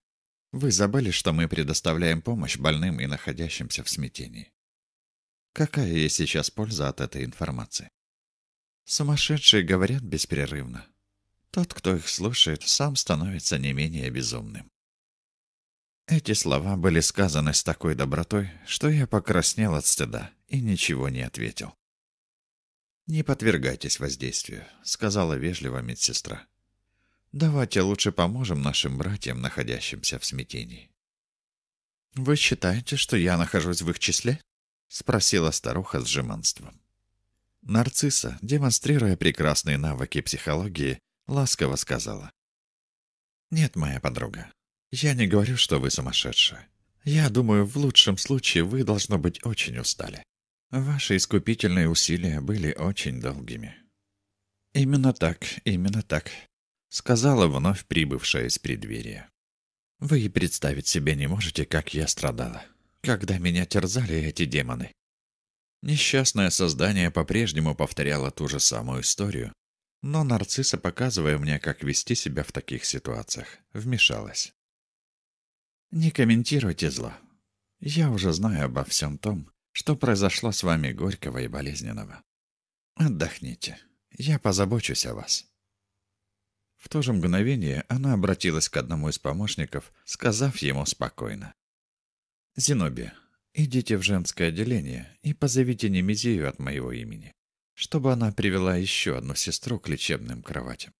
вы забыли, что мы предоставляем помощь больным и находящимся в смятении. Какая есть сейчас польза от этой информации? Сумасшедшие говорят беспрерывно. Тот, кто их слушает, сам становится не менее безумным. Эти слова были сказаны с такой добротой, что я покраснел от стыда и ничего не ответил. «Не подвергайтесь воздействию», — сказала вежливо медсестра. «Давайте лучше поможем нашим братьям, находящимся в смятении». «Вы считаете, что я нахожусь в их числе?» — спросила старуха с жеманством. Нарцисса, демонстрируя прекрасные навыки психологии, ласково сказала. «Нет, моя подруга, я не говорю, что вы сумасшедшая. Я думаю, в лучшем случае вы, должно быть, очень устали. Ваши искупительные усилия были очень долгими». «Именно так, именно так», — сказала вновь прибывшая из преддверия. «Вы и представить себе не можете, как я страдала, когда меня терзали эти демоны. Несчастное создание по-прежнему повторяло ту же самую историю, но нарцисса, показывая мне, как вести себя в таких ситуациях, вмешалась. «Не комментируйте зло. Я уже знаю обо всем том, что произошло с вами горького и болезненного. Отдохните. Я позабочусь о вас». В то же мгновение она обратилась к одному из помощников, сказав ему спокойно. «Зенобия, идите в женское отделение и позовите Немезию от моего имени, чтобы она привела еще одну сестру к лечебным кроватям».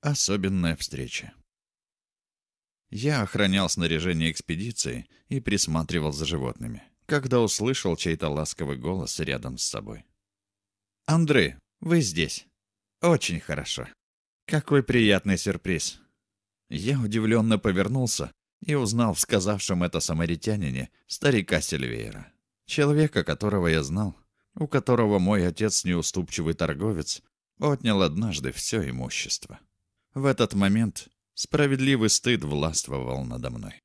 Особенная встреча. Я охранял снаряжение экспедиции и присматривал за животными, когда услышал чей-то ласковый голос рядом с собой. «Андрей, вы здесь. Очень хорошо. Какой приятный сюрприз!» Я удивленно повернулся и узнал в сказавшем это самаритянине старика Сильвейра, человека, которого я знал, у которого мой отец, неуступчивый торговец, отнял однажды все имущество. В этот момент Справедливый стыд властвовал надо мной.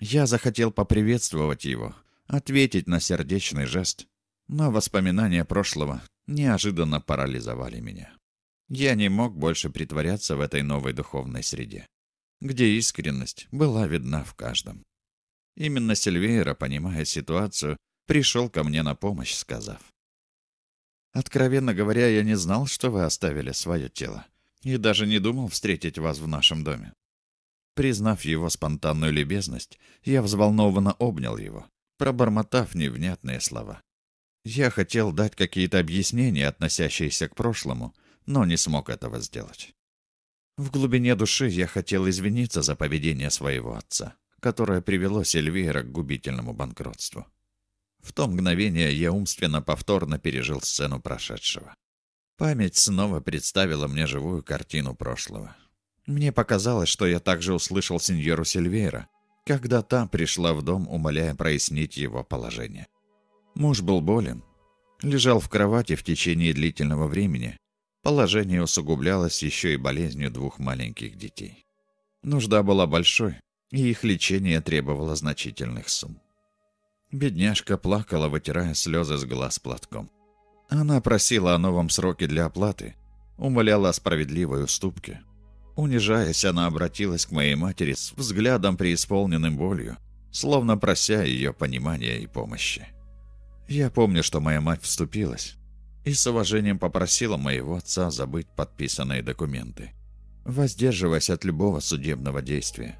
Я захотел поприветствовать его, ответить на сердечный жест, но воспоминания прошлого неожиданно парализовали меня. Я не мог больше притворяться в этой новой духовной среде, где искренность была видна в каждом. Именно Сильвейра, понимая ситуацию, пришел ко мне на помощь, сказав. «Откровенно говоря, я не знал, что вы оставили свое тело и даже не думал встретить вас в нашем доме. Признав его спонтанную любезность, я взволнованно обнял его, пробормотав невнятные слова. Я хотел дать какие-то объяснения, относящиеся к прошлому, но не смог этого сделать. В глубине души я хотел извиниться за поведение своего отца, которое привело Сильвейра к губительному банкротству. В то мгновение я умственно повторно пережил сцену прошедшего. Память снова представила мне живую картину прошлого. Мне показалось, что я также услышал сеньору Сильвейра, когда та пришла в дом, умоляя прояснить его положение. Муж был болен, лежал в кровати в течение длительного времени. Положение усугублялось еще и болезнью двух маленьких детей. Нужда была большой, и их лечение требовало значительных сумм. Бедняжка плакала, вытирая слезы с глаз платком. Она просила о новом сроке для оплаты, умоляла о справедливой уступке. Унижаясь, она обратилась к моей матери с взглядом преисполненным болью, словно прося ее понимания и помощи. Я помню, что моя мать вступилась и с уважением попросила моего отца забыть подписанные документы, воздерживаясь от любого судебного действия.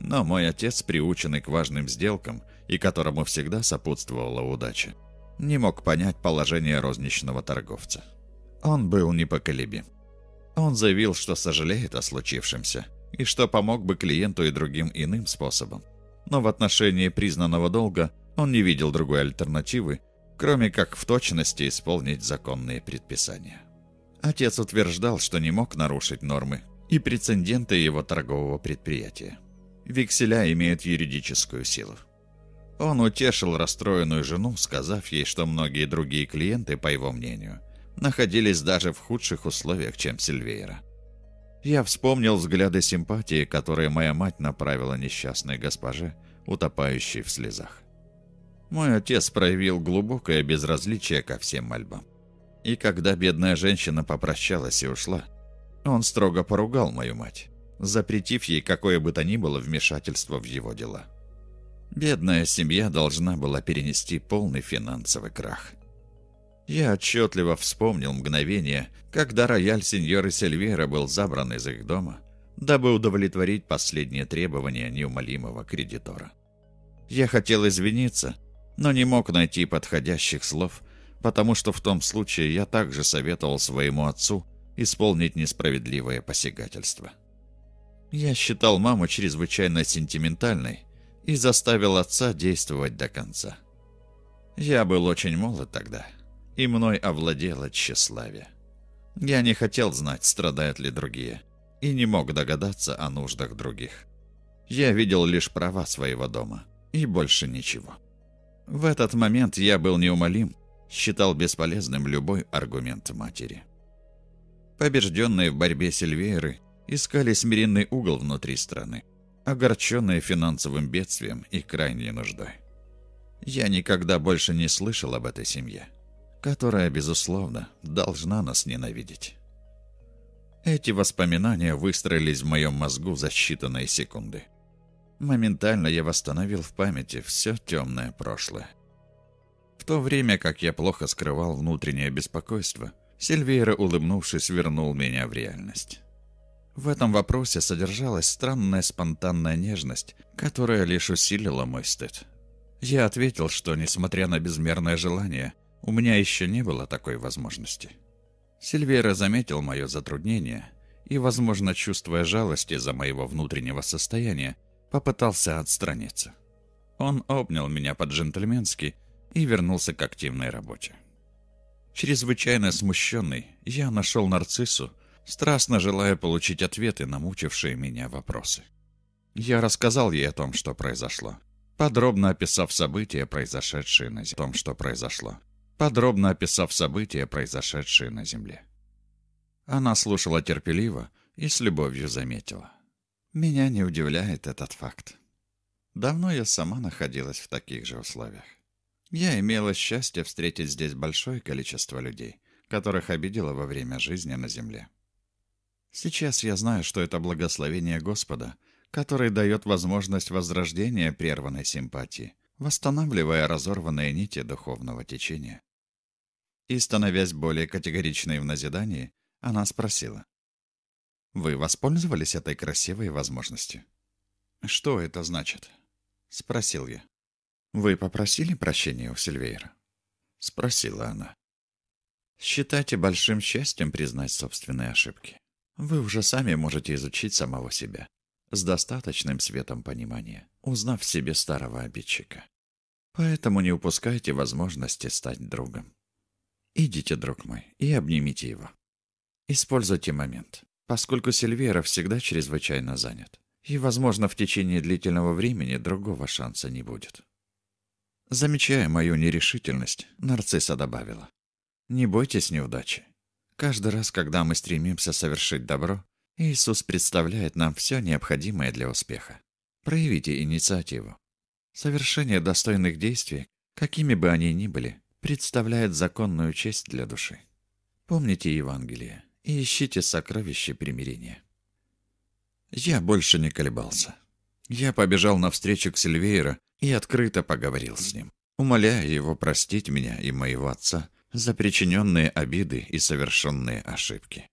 Но мой отец, приученный к важным сделкам и которому всегда сопутствовала удача, не мог понять положение розничного торговца. Он был непоколебим. Он заявил, что сожалеет о случившемся и что помог бы клиенту и другим иным способом. Но в отношении признанного долга он не видел другой альтернативы, кроме как в точности исполнить законные предписания. Отец утверждал, что не мог нарушить нормы и прецеденты его торгового предприятия. Векселя имеют юридическую силу. Он утешил расстроенную жену, сказав ей, что многие другие клиенты, по его мнению, находились даже в худших условиях, чем Сильвейра. Я вспомнил взгляды симпатии, которые моя мать направила несчастной госпоже, утопающий в слезах. Мой отец проявил глубокое безразличие ко всем мольбам. И когда бедная женщина попрощалась и ушла, он строго поругал мою мать, запретив ей какое бы то ни было вмешательство в его дела. Бедная семья должна была перенести полный финансовый крах. Я отчетливо вспомнил мгновение, когда рояль сеньоры Сильвера был забран из их дома, дабы удовлетворить последние требования неумолимого кредитора. Я хотел извиниться, но не мог найти подходящих слов, потому что в том случае я также советовал своему отцу исполнить несправедливое посягательство. Я считал маму чрезвычайно сентиментальной и заставил отца действовать до конца. Я был очень молод тогда, и мной овладело тщеславие. Я не хотел знать, страдают ли другие, и не мог догадаться о нуждах других. Я видел лишь права своего дома, и больше ничего. В этот момент я был неумолим, считал бесполезным любой аргумент матери. Побежденные в борьбе Сильвейры искали смиренный угол внутри страны, огорченные финансовым бедствием и крайней нуждой. Я никогда больше не слышал об этой семье которая, безусловно, должна нас ненавидеть. Эти воспоминания выстроились в моем мозгу за считанные секунды. Моментально я восстановил в памяти все темное прошлое. В то время, как я плохо скрывал внутреннее беспокойство, Сильвейра, улыбнувшись, вернул меня в реальность. В этом вопросе содержалась странная спонтанная нежность, которая лишь усилила мой стыд. Я ответил, что, несмотря на безмерное желание, у меня еще не было такой возможности. Сильвера заметил мое затруднение и, возможно, чувствуя жалость из-за моего внутреннего состояния, попытался отстраниться. Он обнял меня по-джентльменски и вернулся к активной работе. Чрезвычайно смущенный, я нашел нарциссу, страстно желая получить ответы на мучившие меня вопросы. Я рассказал ей о том, что произошло, подробно описав события, произошедшие на том, что произошло подробно описав события, произошедшие на Земле. Она слушала терпеливо и с любовью заметила. Меня не удивляет этот факт. Давно я сама находилась в таких же условиях. Я имела счастье встретить здесь большое количество людей, которых обидела во время жизни на Земле. Сейчас я знаю, что это благословение Господа, который дает возможность возрождения прерванной симпатии, восстанавливая разорванные нити духовного течения. И, становясь более категоричной в назидании, она спросила. «Вы воспользовались этой красивой возможностью?» «Что это значит?» — спросил я. «Вы попросили прощения у Сильвейра?» — спросила она. «Считайте большим счастьем признать собственные ошибки. Вы уже сами можете изучить самого себя, с достаточным светом понимания, узнав в себе старого обидчика. Поэтому не упускайте возможности стать другом. Идите, друг мой, и обнимите его. Используйте момент, поскольку Сильвера всегда чрезвычайно занят. И, возможно, в течение длительного времени другого шанса не будет. Замечая мою нерешительность, нарцисса добавила. Не бойтесь неудачи. Каждый раз, когда мы стремимся совершить добро, Иисус представляет нам все необходимое для успеха. Проявите инициативу. Совершение достойных действий, какими бы они ни были, представляет законную честь для души. Помните Евангелие и ищите сокровище примирения. Я больше не колебался. Я побежал навстречу к Сильвейра и открыто поговорил с ним, умоляя его простить меня и моего отца за причиненные обиды и совершенные ошибки.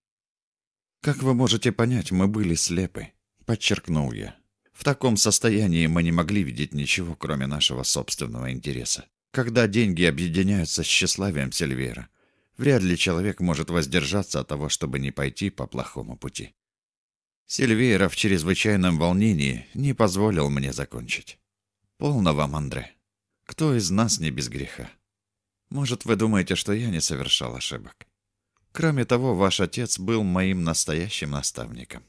«Как вы можете понять, мы были слепы», — подчеркнул я. «В таком состоянии мы не могли видеть ничего, кроме нашего собственного интереса. Когда деньги объединяются с тщеславием Сильвера, вряд ли человек может воздержаться от того, чтобы не пойти по плохому пути. Сильвейра в чрезвычайном волнении не позволил мне закончить. «Полно вам, Андре. Кто из нас не без греха? Может, вы думаете, что я не совершал ошибок? Кроме того, ваш отец был моим настоящим наставником.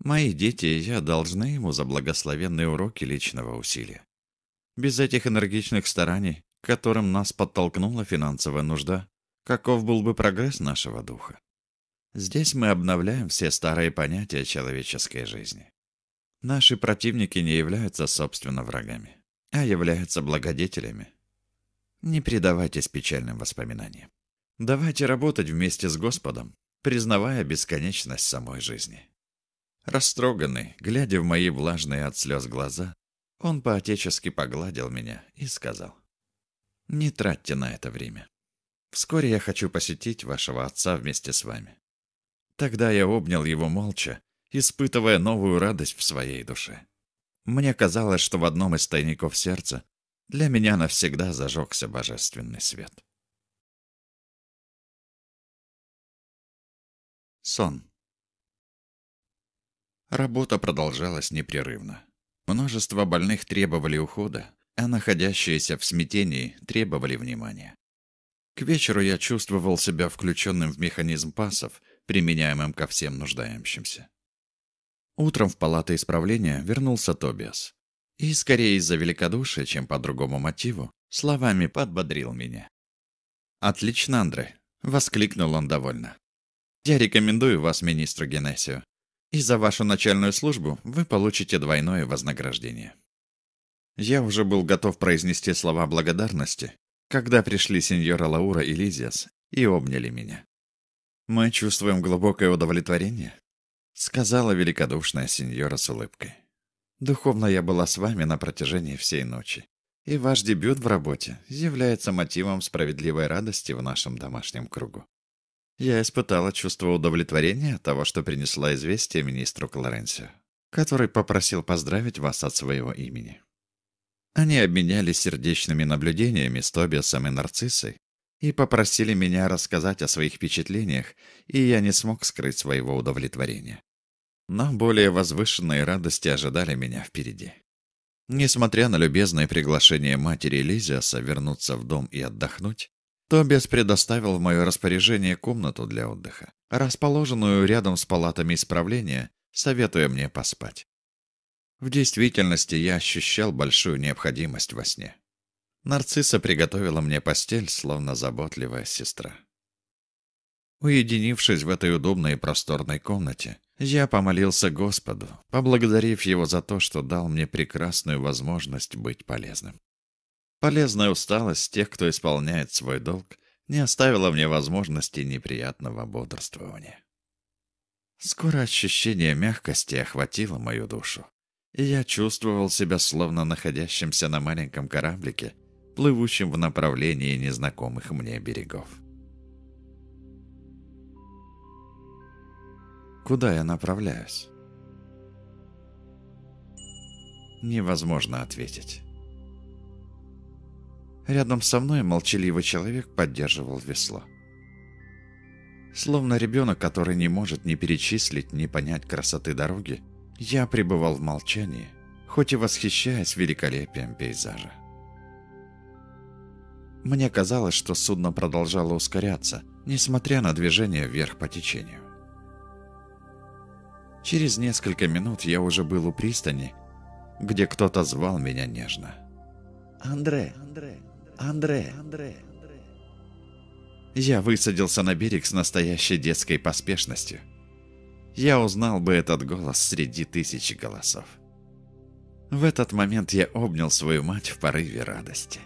Мои дети и я должны ему за благословенные уроки личного усилия. Без этих энергичных стараний, которым нас подтолкнула финансовая нужда, каков был бы прогресс нашего духа? Здесь мы обновляем все старые понятия человеческой жизни. Наши противники не являются, собственно, врагами, а являются благодетелями. Не предавайтесь печальным воспоминаниям. Давайте работать вместе с Господом, признавая бесконечность самой жизни. Растроганный, глядя в мои влажные от слез глаза, он поотечески погладил меня и сказал, «Не тратьте на это время. Вскоре я хочу посетить вашего отца вместе с вами». Тогда я обнял его молча, испытывая новую радость в своей душе. Мне казалось, что в одном из тайников сердца для меня навсегда зажегся божественный свет. Сон. Работа продолжалась непрерывно. Множество больных требовали ухода, а находящиеся в смятении требовали внимания. К вечеру я чувствовал себя включенным в механизм пасов, применяемым ко всем нуждающимся. Утром в палату исправления вернулся Тобиас. И скорее из-за великодушия, чем по другому мотиву, словами подбодрил меня. «Отлично, Андре!» — воскликнул он довольно. Я рекомендую вас министру Генесию. И за вашу начальную службу вы получите двойное вознаграждение. Я уже был готов произнести слова благодарности, когда пришли сеньора Лаура и Лизиас и обняли меня. «Мы чувствуем глубокое удовлетворение», — сказала великодушная сеньора с улыбкой. «Духовно я была с вами на протяжении всей ночи, и ваш дебют в работе является мотивом справедливой радости в нашем домашнем кругу. Я испытала чувство удовлетворения от того, что принесла известие министру Клоренсио, который попросил поздравить вас от своего имени. Они обменялись сердечными наблюдениями с Тобиасом и Нарциссой и попросили меня рассказать о своих впечатлениях, и я не смог скрыть своего удовлетворения. Но более возвышенные радости ожидали меня впереди. Несмотря на любезное приглашение матери Лизиаса вернуться в дом и отдохнуть, Тобиас предоставил в мое распоряжение комнату для отдыха, расположенную рядом с палатами исправления, советуя мне поспать. В действительности я ощущал большую необходимость во сне. Нарцисса приготовила мне постель, словно заботливая сестра. Уединившись в этой удобной и просторной комнате, я помолился Господу, поблагодарив Его за то, что дал мне прекрасную возможность быть полезным. Полезная усталость тех, кто исполняет свой долг, не оставила мне возможности неприятного бодрствования. Скоро ощущение мягкости охватило мою душу, и я чувствовал себя словно находящимся на маленьком кораблике, плывущем в направлении незнакомых мне берегов. Куда я направляюсь? Невозможно ответить. Рядом со мной молчаливый человек поддерживал весло. Словно ребенок, который не может ни перечислить, ни понять красоты дороги, я пребывал в молчании, хоть и восхищаясь великолепием пейзажа. Мне казалось, что судно продолжало ускоряться, несмотря на движение вверх по течению. Через несколько минут я уже был у пристани, где кто-то звал меня нежно. «Андре! Андре!» Андре. Андре. Я высадился на берег с настоящей детской поспешностью. Я узнал бы этот голос среди тысячи голосов. В этот момент я обнял свою мать в порыве радости.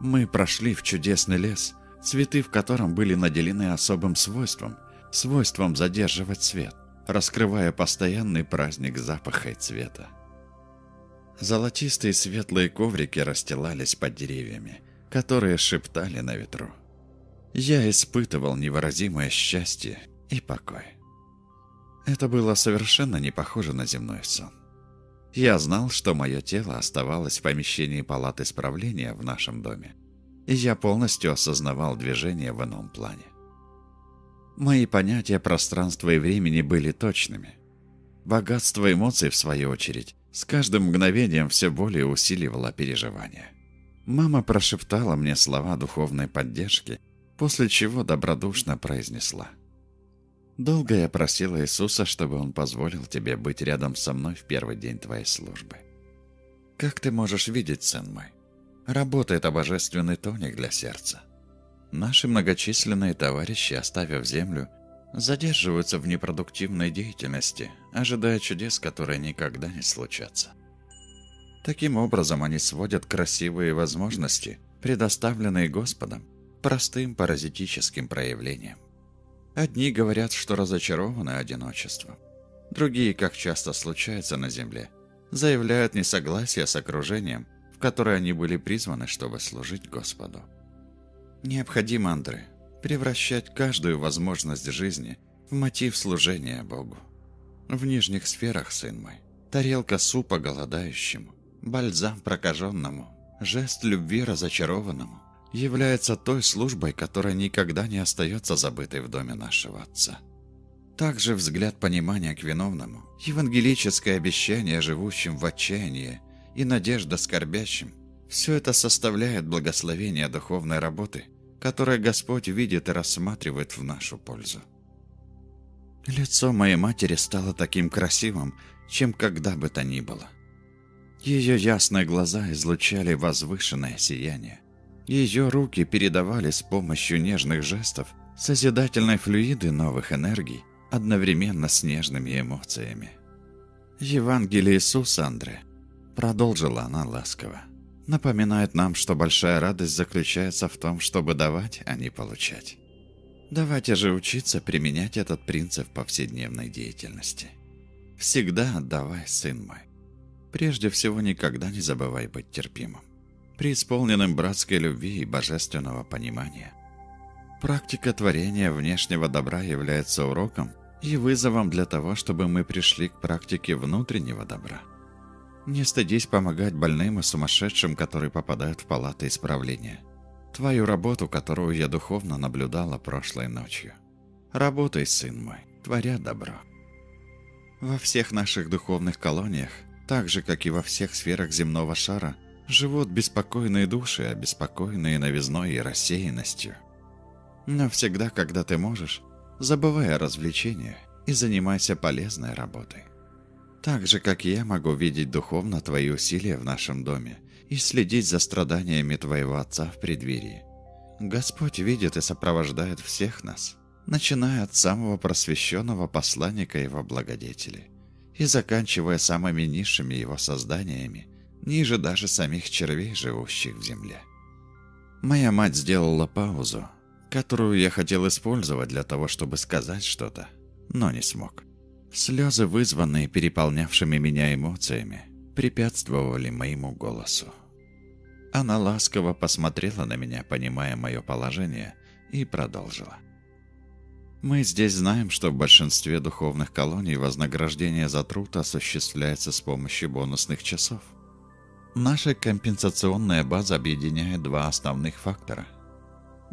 Мы прошли в чудесный лес, цветы в котором были наделены особым свойством, свойством задерживать свет, раскрывая постоянный праздник запаха и цвета. Золотистые светлые коврики расстилались под деревьями, которые шептали на ветру. Я испытывал невыразимое счастье и покой. Это было совершенно не похоже на земной сон. Я знал, что мое тело оставалось в помещении палаты исправления в нашем доме, и я полностью осознавал движение в ином плане. Мои понятия пространства и времени были точными. Богатство эмоций, в свою очередь, с каждым мгновением все более усиливало переживание. Мама прошептала мне слова духовной поддержки, после чего добродушно произнесла. «Долго я просила Иисуса, чтобы Он позволил тебе быть рядом со мной в первый день твоей службы. Как ты можешь видеть, сын мой? Работа – это божественный тоник для сердца. Наши многочисленные товарищи, оставив землю, задерживаются в непродуктивной деятельности, ожидая чудес, которые никогда не случатся. Таким образом, они сводят красивые возможности, предоставленные Господом, простым паразитическим проявлением. Одни говорят, что разочарованы одиночеством. Другие, как часто случается на Земле, заявляют несогласие с окружением, в которое они были призваны, чтобы служить Господу. Необходимо, Андре, превращать каждую возможность жизни в мотив служения Богу. В нижних сферах, сын мой, тарелка супа голодающему, бальзам прокаженному, жест любви разочарованному является той службой, которая никогда не остается забытой в доме нашего Отца. Также взгляд понимания к виновному, евангелическое обещание живущим в отчаянии и надежда скорбящим – все это составляет благословение духовной работы, которое Господь видит и рассматривает в нашу пользу. Лицо моей матери стало таким красивым, чем когда бы то ни было. Ее ясные глаза излучали возвышенное сияние. Ее руки передавали с помощью нежных жестов созидательной флюиды новых энергий, одновременно с нежными эмоциями. «Евангелие Иисуса, Андре», — продолжила она ласково, напоминает нам, что большая радость заключается в том, чтобы давать, а не получать. Давайте же учиться применять этот принцип в повседневной деятельности. Всегда отдавай, сын мой. Прежде всего, никогда не забывай быть терпимым, преисполненным братской любви и божественного понимания. Практика творения внешнего добра является уроком и вызовом для того, чтобы мы пришли к практике внутреннего добра. Не стыдись помогать больным и сумасшедшим, которые попадают в палаты исправления. Твою работу, которую я духовно наблюдала прошлой ночью. Работай, сын мой, творя добро. Во всех наших духовных колониях так же, как и во всех сферах земного шара, живут беспокойные души, обеспокоенные новизной и рассеянностью. Но всегда, когда ты можешь, забывай о развлечениях и занимайся полезной работой. Так же, как я могу видеть духовно твои усилия в нашем доме и следить за страданиями твоего отца в преддверии. Господь видит и сопровождает всех нас, начиная от самого просвещенного посланника его благодетели – и заканчивая самыми низшими его созданиями, ниже даже самих червей, живущих в земле. Моя мать сделала паузу, которую я хотел использовать для того, чтобы сказать что-то, но не смог. Слезы, вызванные переполнявшими меня эмоциями, препятствовали моему голосу. Она ласково посмотрела на меня, понимая мое положение, и продолжила. Мы здесь знаем, что в большинстве духовных колоний вознаграждение за труд осуществляется с помощью бонусных часов. Наша компенсационная база объединяет два основных фактора.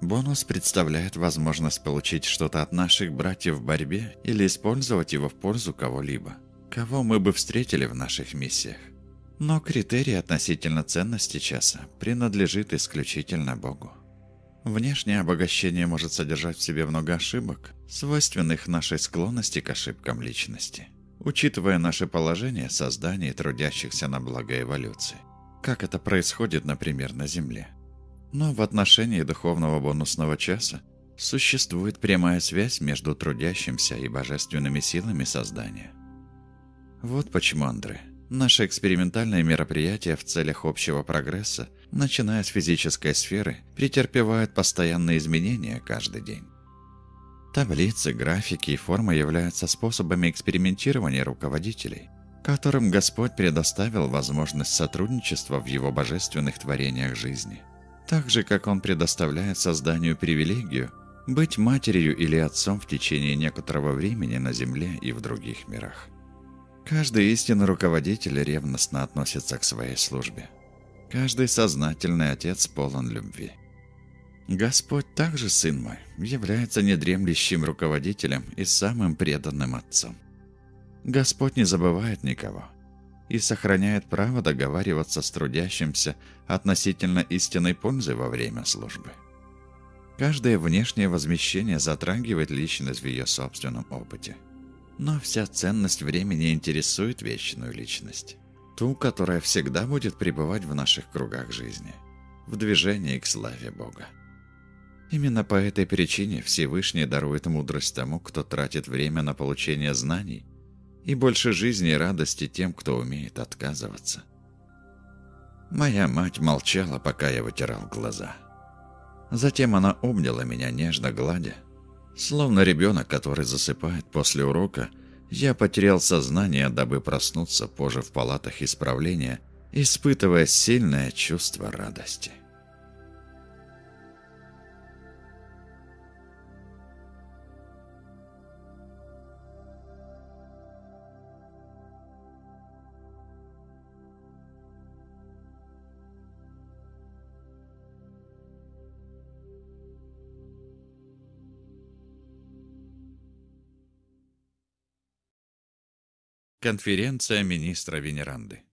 Бонус представляет возможность получить что-то от наших братьев в борьбе или использовать его в пользу кого-либо, кого мы бы встретили в наших миссиях. Но критерий относительно ценности часа принадлежит исключительно Богу. Внешнее обогащение может содержать в себе много ошибок, свойственных нашей склонности к ошибкам личности. Учитывая наше положение создания трудящихся на благо эволюции. Как это происходит, например, на Земле. Но в отношении духовного бонусного часа существует прямая связь между трудящимся и божественными силами создания. Вот почему, Андре, Наши экспериментальные мероприятия в целях общего прогресса, начиная с физической сферы, претерпевают постоянные изменения каждый день. Таблицы, графики и формы являются способами экспериментирования руководителей, которым Господь предоставил возможность сотрудничества в Его божественных творениях жизни. Так же, как Он предоставляет созданию привилегию быть матерью или отцом в течение некоторого времени на Земле и в других мирах. Каждый истинный руководитель ревностно относится к своей службе. Каждый сознательный отец полон любви. Господь также, сын мой, является недремлющим руководителем и самым преданным отцом. Господь не забывает никого и сохраняет право договариваться с трудящимся относительно истинной пользы во время службы. Каждое внешнее возмещение затрагивает личность в ее собственном опыте – но вся ценность времени интересует вечную личность. Ту, которая всегда будет пребывать в наших кругах жизни. В движении к славе Бога. Именно по этой причине Всевышний дарует мудрость тому, кто тратит время на получение знаний, и больше жизни и радости тем, кто умеет отказываться. Моя мать молчала, пока я вытирал глаза. Затем она обняла меня, нежно гладя. Словно ребенок, который засыпает после урока, я потерял сознание, дабы проснуться позже в палатах исправления, испытывая сильное чувство радости. Конференция министра Венеранды.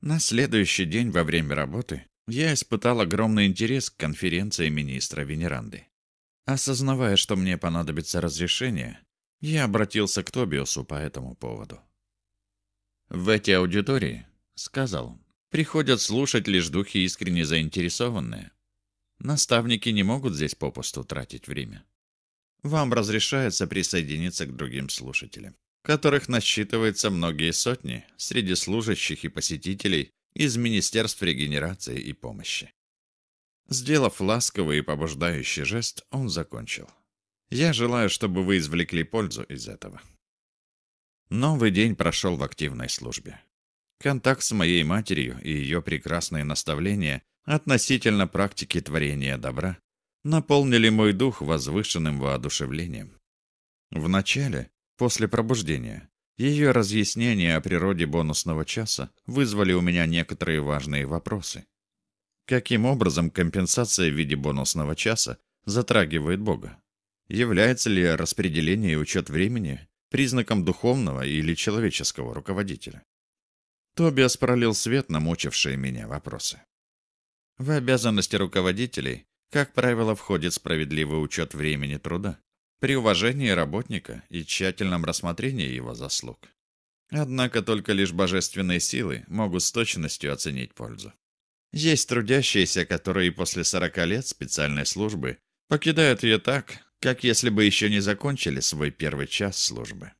На следующий день во время работы я испытал огромный интерес к конференции министра Венеранды. Осознавая, что мне понадобится разрешение, я обратился к Тобиосу по этому поводу. «В эти аудитории, — сказал он, — приходят слушать лишь духи искренне заинтересованные. Наставники не могут здесь попусту тратить время вам разрешается присоединиться к другим слушателям, которых насчитывается многие сотни среди служащих и посетителей из Министерств регенерации и помощи. Сделав ласковый и побуждающий жест, он закончил. «Я желаю, чтобы вы извлекли пользу из этого». Новый день прошел в активной службе. Контакт с моей матерью и ее прекрасные наставления относительно практики творения добра наполнили мой дух возвышенным воодушевлением. Вначале, после пробуждения, ее разъяснения о природе бонусного часа вызвали у меня некоторые важные вопросы. Каким образом компенсация в виде бонусного часа затрагивает Бога? Является ли распределение и учет времени признаком духовного или человеческого руководителя? Тобиас пролил свет на мучившие меня вопросы. В обязанности руководителей как правило, входит справедливый учет времени труда, при уважении работника и тщательном рассмотрении его заслуг. Однако только лишь божественные силы могут с точностью оценить пользу. Есть трудящиеся, которые после 40 лет специальной службы покидают ее так, как если бы еще не закончили свой первый час службы.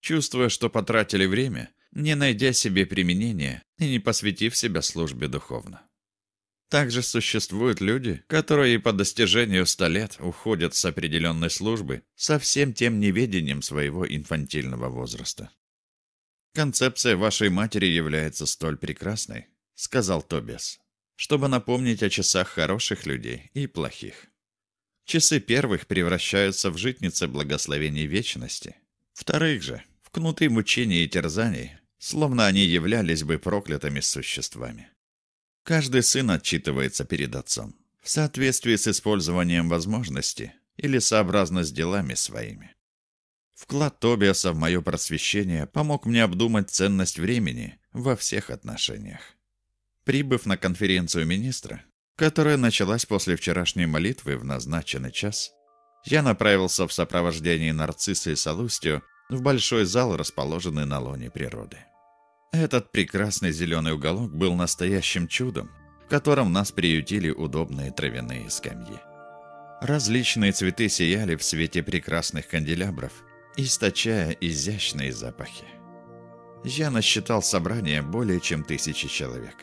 Чувствуя, что потратили время, не найдя себе применения и не посвятив себя службе духовно. Также существуют люди, которые по достижению ста лет уходят с определенной службы со всем тем неведением своего инфантильного возраста. «Концепция вашей матери является столь прекрасной», — сказал Тобиас, «чтобы напомнить о часах хороших людей и плохих. Часы первых превращаются в житницы благословений вечности, вторых же — в кнуты мучений и терзаний, словно они являлись бы проклятыми существами. Каждый сын отчитывается перед отцом в соответствии с использованием возможности или сообразно с делами своими. Вклад Тобиаса в мое просвещение помог мне обдумать ценность времени во всех отношениях. Прибыв на конференцию министра, которая началась после вчерашней молитвы в назначенный час, я направился в сопровождении нарцисса и Салустио в большой зал, расположенный на лоне природы. Этот прекрасный зеленый уголок был настоящим чудом, в котором нас приютили удобные травяные скамьи. Различные цветы сияли в свете прекрасных канделябров, источая изящные запахи. Я насчитал собрание более чем тысячи человек.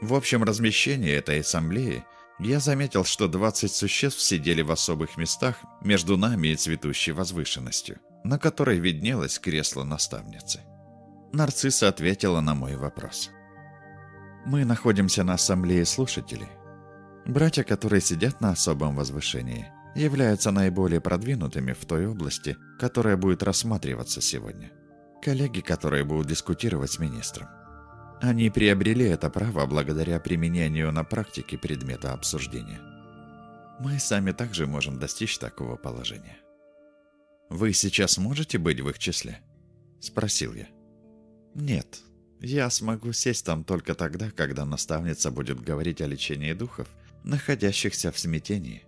В общем размещении этой ассамблеи я заметил, что 20 существ сидели в особых местах между нами и цветущей возвышенностью, на которой виднелось кресло наставницы. Нарцисса ответила на мой вопрос. Мы находимся на ассамблее слушателей. Братья, которые сидят на особом возвышении, являются наиболее продвинутыми в той области, которая будет рассматриваться сегодня. Коллеги, которые будут дискутировать с министром. Они приобрели это право благодаря применению на практике предмета обсуждения. Мы сами также можем достичь такого положения. «Вы сейчас можете быть в их числе?» – спросил я. Нет, я смогу сесть там только тогда, когда наставница будет говорить о лечении духов, находящихся в смятении.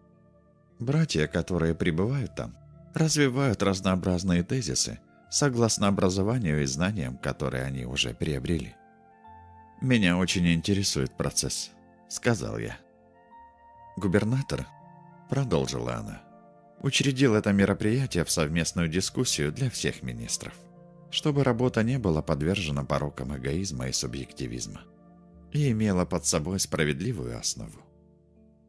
Братья, которые пребывают там, развивают разнообразные тезисы, согласно образованию и знаниям, которые они уже приобрели. «Меня очень интересует процесс», — сказал я. Губернатор, продолжила она, учредил это мероприятие в совместную дискуссию для всех министров, чтобы работа не была подвержена порокам эгоизма и субъективизма и имела под собой справедливую основу.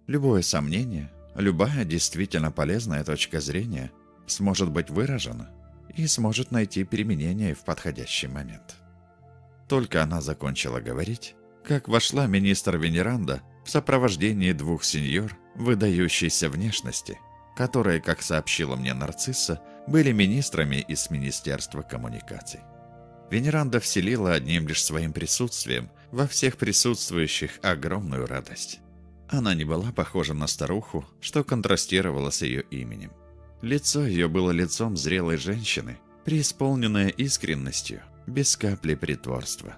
Любое сомнение, любая действительно полезная точка зрения сможет быть выражена и сможет найти применение в подходящий момент. Только она закончила говорить, как вошла министр Венеранда в сопровождении двух сеньор выдающейся внешности, которые, как сообщила мне нарцисса, были министрами из Министерства коммуникаций. Венеранда вселила одним лишь своим присутствием во всех присутствующих огромную радость. Она не была похожа на старуху, что контрастировало с ее именем. Лицо ее было лицом зрелой женщины, преисполненное искренностью, без капли притворства.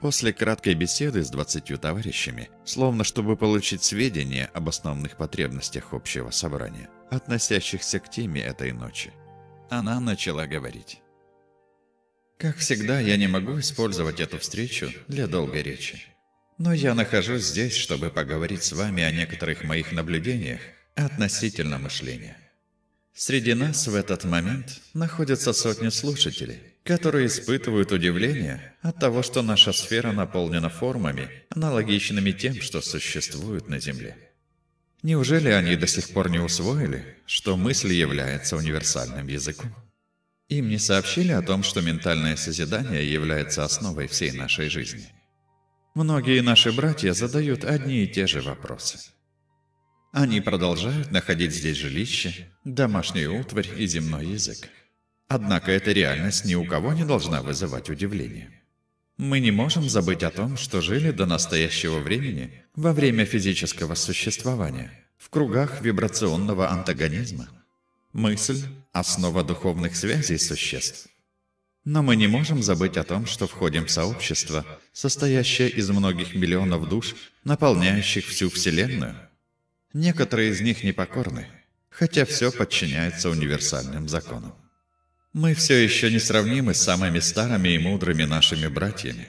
После краткой беседы с двадцатью товарищами, словно чтобы получить сведения об основных потребностях общего собрания, относящихся к теме этой ночи, она начала говорить. Как всегда, я не могу использовать эту встречу для долгой речи. Но я нахожусь здесь, чтобы поговорить с вами о некоторых моих наблюдениях относительно мышления. Среди нас в этот момент находятся сотни слушателей, которые испытывают удивление от того, что наша сфера наполнена формами, аналогичными тем, что существуют на Земле. Неужели они до сих пор не усвоили, что мысль является универсальным языком? Им не сообщили о том, что ментальное созидание является основой всей нашей жизни. Многие наши братья задают одни и те же вопросы. Они продолжают находить здесь жилище, домашнюю утварь и земной язык. Однако эта реальность ни у кого не должна вызывать удивление. Мы не можем забыть о том, что жили до настоящего времени во время физического существования, в кругах вибрационного антагонизма – Мысль – основа духовных связей существ. Но мы не можем забыть о том, что входим в сообщество, состоящее из многих миллионов душ, наполняющих всю Вселенную. Некоторые из них непокорны, хотя все подчиняется универсальным законам. Мы все еще не сравнимы с самыми старыми и мудрыми нашими братьями,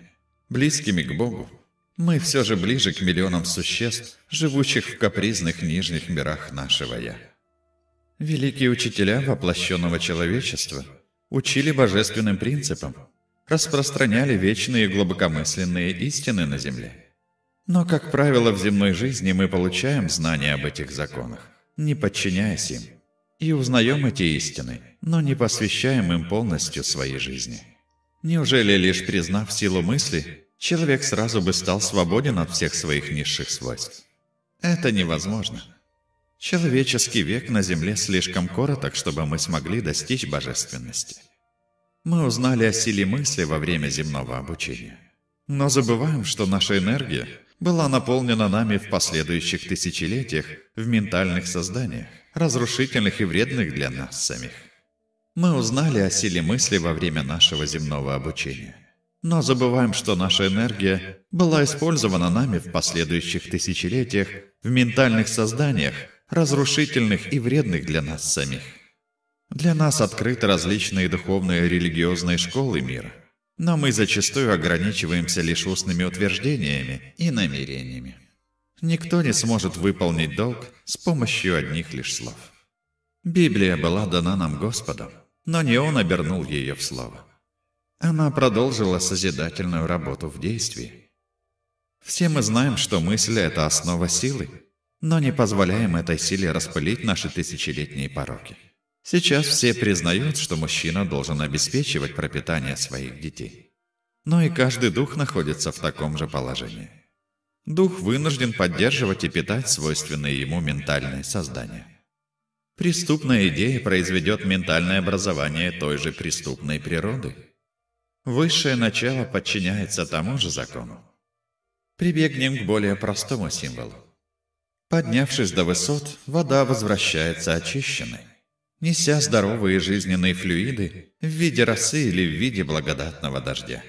близкими к Богу. Мы все же ближе к миллионам существ, живущих в капризных нижних мирах нашего «Я». Великие учителя воплощенного человечества учили божественным принципам, распространяли вечные глубокомысленные истины на Земле. Но, как правило, в земной жизни мы получаем знания об этих законах, не подчиняясь им, и узнаем эти истины, но не посвящаем им полностью своей жизни. Неужели лишь признав силу мысли, человек сразу бы стал свободен от всех своих низших свойств? Это невозможно. Человеческий век на Земле слишком короток, чтобы мы смогли достичь божественности. Мы узнали о силе мысли во время земного обучения. Но забываем, что наша энергия была наполнена нами в последующих тысячелетиях в ментальных созданиях, разрушительных и вредных для нас самих. Мы узнали о силе мысли во время нашего земного обучения. Но забываем, что наша энергия была использована нами в последующих тысячелетиях в ментальных созданиях, разрушительных и вредных для нас самих. Для нас открыты различные духовные и религиозные школы мира, но мы зачастую ограничиваемся лишь устными утверждениями и намерениями. Никто не сможет выполнить долг с помощью одних лишь слов. Библия была дана нам Господом, но не Он обернул ее в слово. Она продолжила созидательную работу в действии. Все мы знаем, что мысль – это основа силы, но не позволяем этой силе распылить наши тысячелетние пороки. Сейчас все признают, что мужчина должен обеспечивать пропитание своих детей. Но и каждый дух находится в таком же положении. Дух вынужден поддерживать и питать свойственное ему ментальное создание. Преступная идея произведет ментальное образование той же преступной природы. Высшее начало подчиняется тому же закону. Прибегнем к более простому символу. Поднявшись до высот, вода возвращается очищенной, неся здоровые жизненные флюиды в виде росы или в виде благодатного дождя.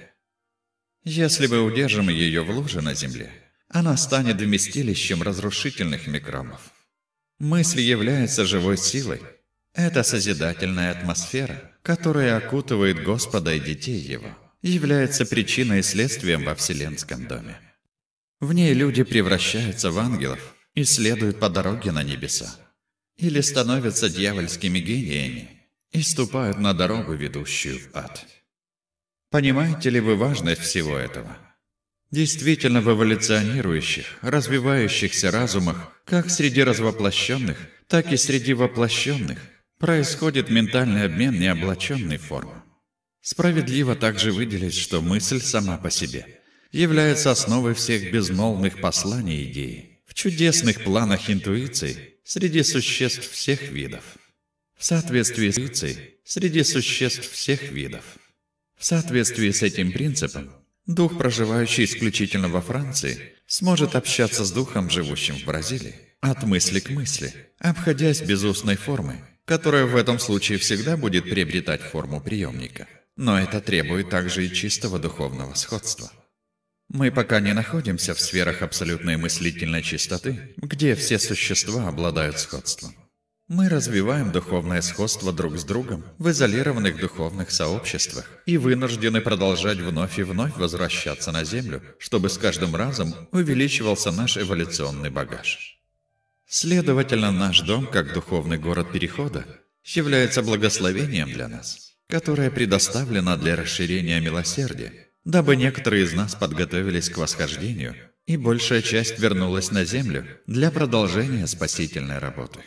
Если мы удержим ее в луже на земле, она станет вместилищем разрушительных микробов. Мысль является живой силой. Это созидательная атмосфера, которая окутывает Господа и детей Его, является причиной и следствием во Вселенском доме. В ней люди превращаются в ангелов, и следуют по дороге на небеса. Или становятся дьявольскими гениями и ступают на дорогу, ведущую в ад. Понимаете ли вы важность всего этого? Действительно в эволюционирующих, развивающихся разумах, как среди развоплощенных, так и среди воплощенных, происходит ментальный обмен необлаченной формы. Справедливо также выделить, что мысль сама по себе является основой всех безмолвных посланий идеи, в чудесных планах интуиции среди существ всех видов. В соответствии с интуицией среди существ всех видов. В соответствии с этим принципом, дух, проживающий исключительно во Франции, сможет общаться с духом, живущим в Бразилии, от мысли к мысли, обходясь без устной формы, которая в этом случае всегда будет приобретать форму приемника. Но это требует также и чистого духовного сходства. Мы пока не находимся в сферах абсолютной мыслительной чистоты, где все существа обладают сходством. Мы развиваем духовное сходство друг с другом в изолированных духовных сообществах и вынуждены продолжать вновь и вновь возвращаться на Землю, чтобы с каждым разом увеличивался наш эволюционный багаж. Следовательно, наш дом, как духовный город Перехода, является благословением для нас, которое предоставлено для расширения милосердия, дабы некоторые из нас подготовились к восхождению, и большая часть вернулась на землю для продолжения спасительной работы.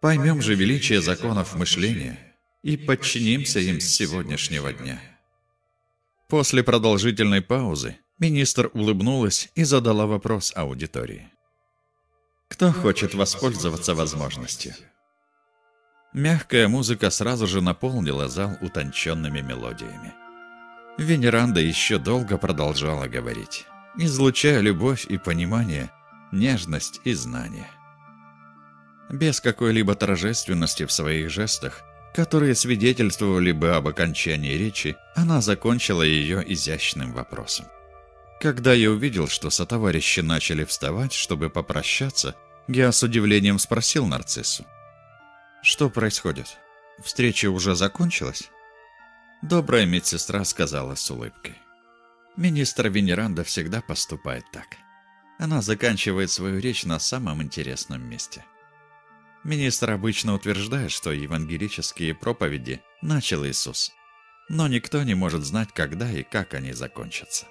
Поймем же величие законов мышления и подчинимся им с сегодняшнего дня. После продолжительной паузы министр улыбнулась и задала вопрос аудитории. Кто хочет воспользоваться возможностью? Мягкая музыка сразу же наполнила зал утонченными мелодиями. Венеранда еще долго продолжала говорить, излучая любовь и понимание, нежность и знание. Без какой-либо торжественности в своих жестах, которые свидетельствовали бы об окончании речи, она закончила ее изящным вопросом. Когда я увидел, что сотоварищи начали вставать, чтобы попрощаться, я с удивлением спросил нарциссу. «Что происходит? Встреча уже закончилась?» Добрая медсестра сказала с улыбкой. Министр Венеранда всегда поступает так. Она заканчивает свою речь на самом интересном месте. Министр обычно утверждает, что евангелические проповеди начал Иисус. Но никто не может знать, когда и как они закончатся.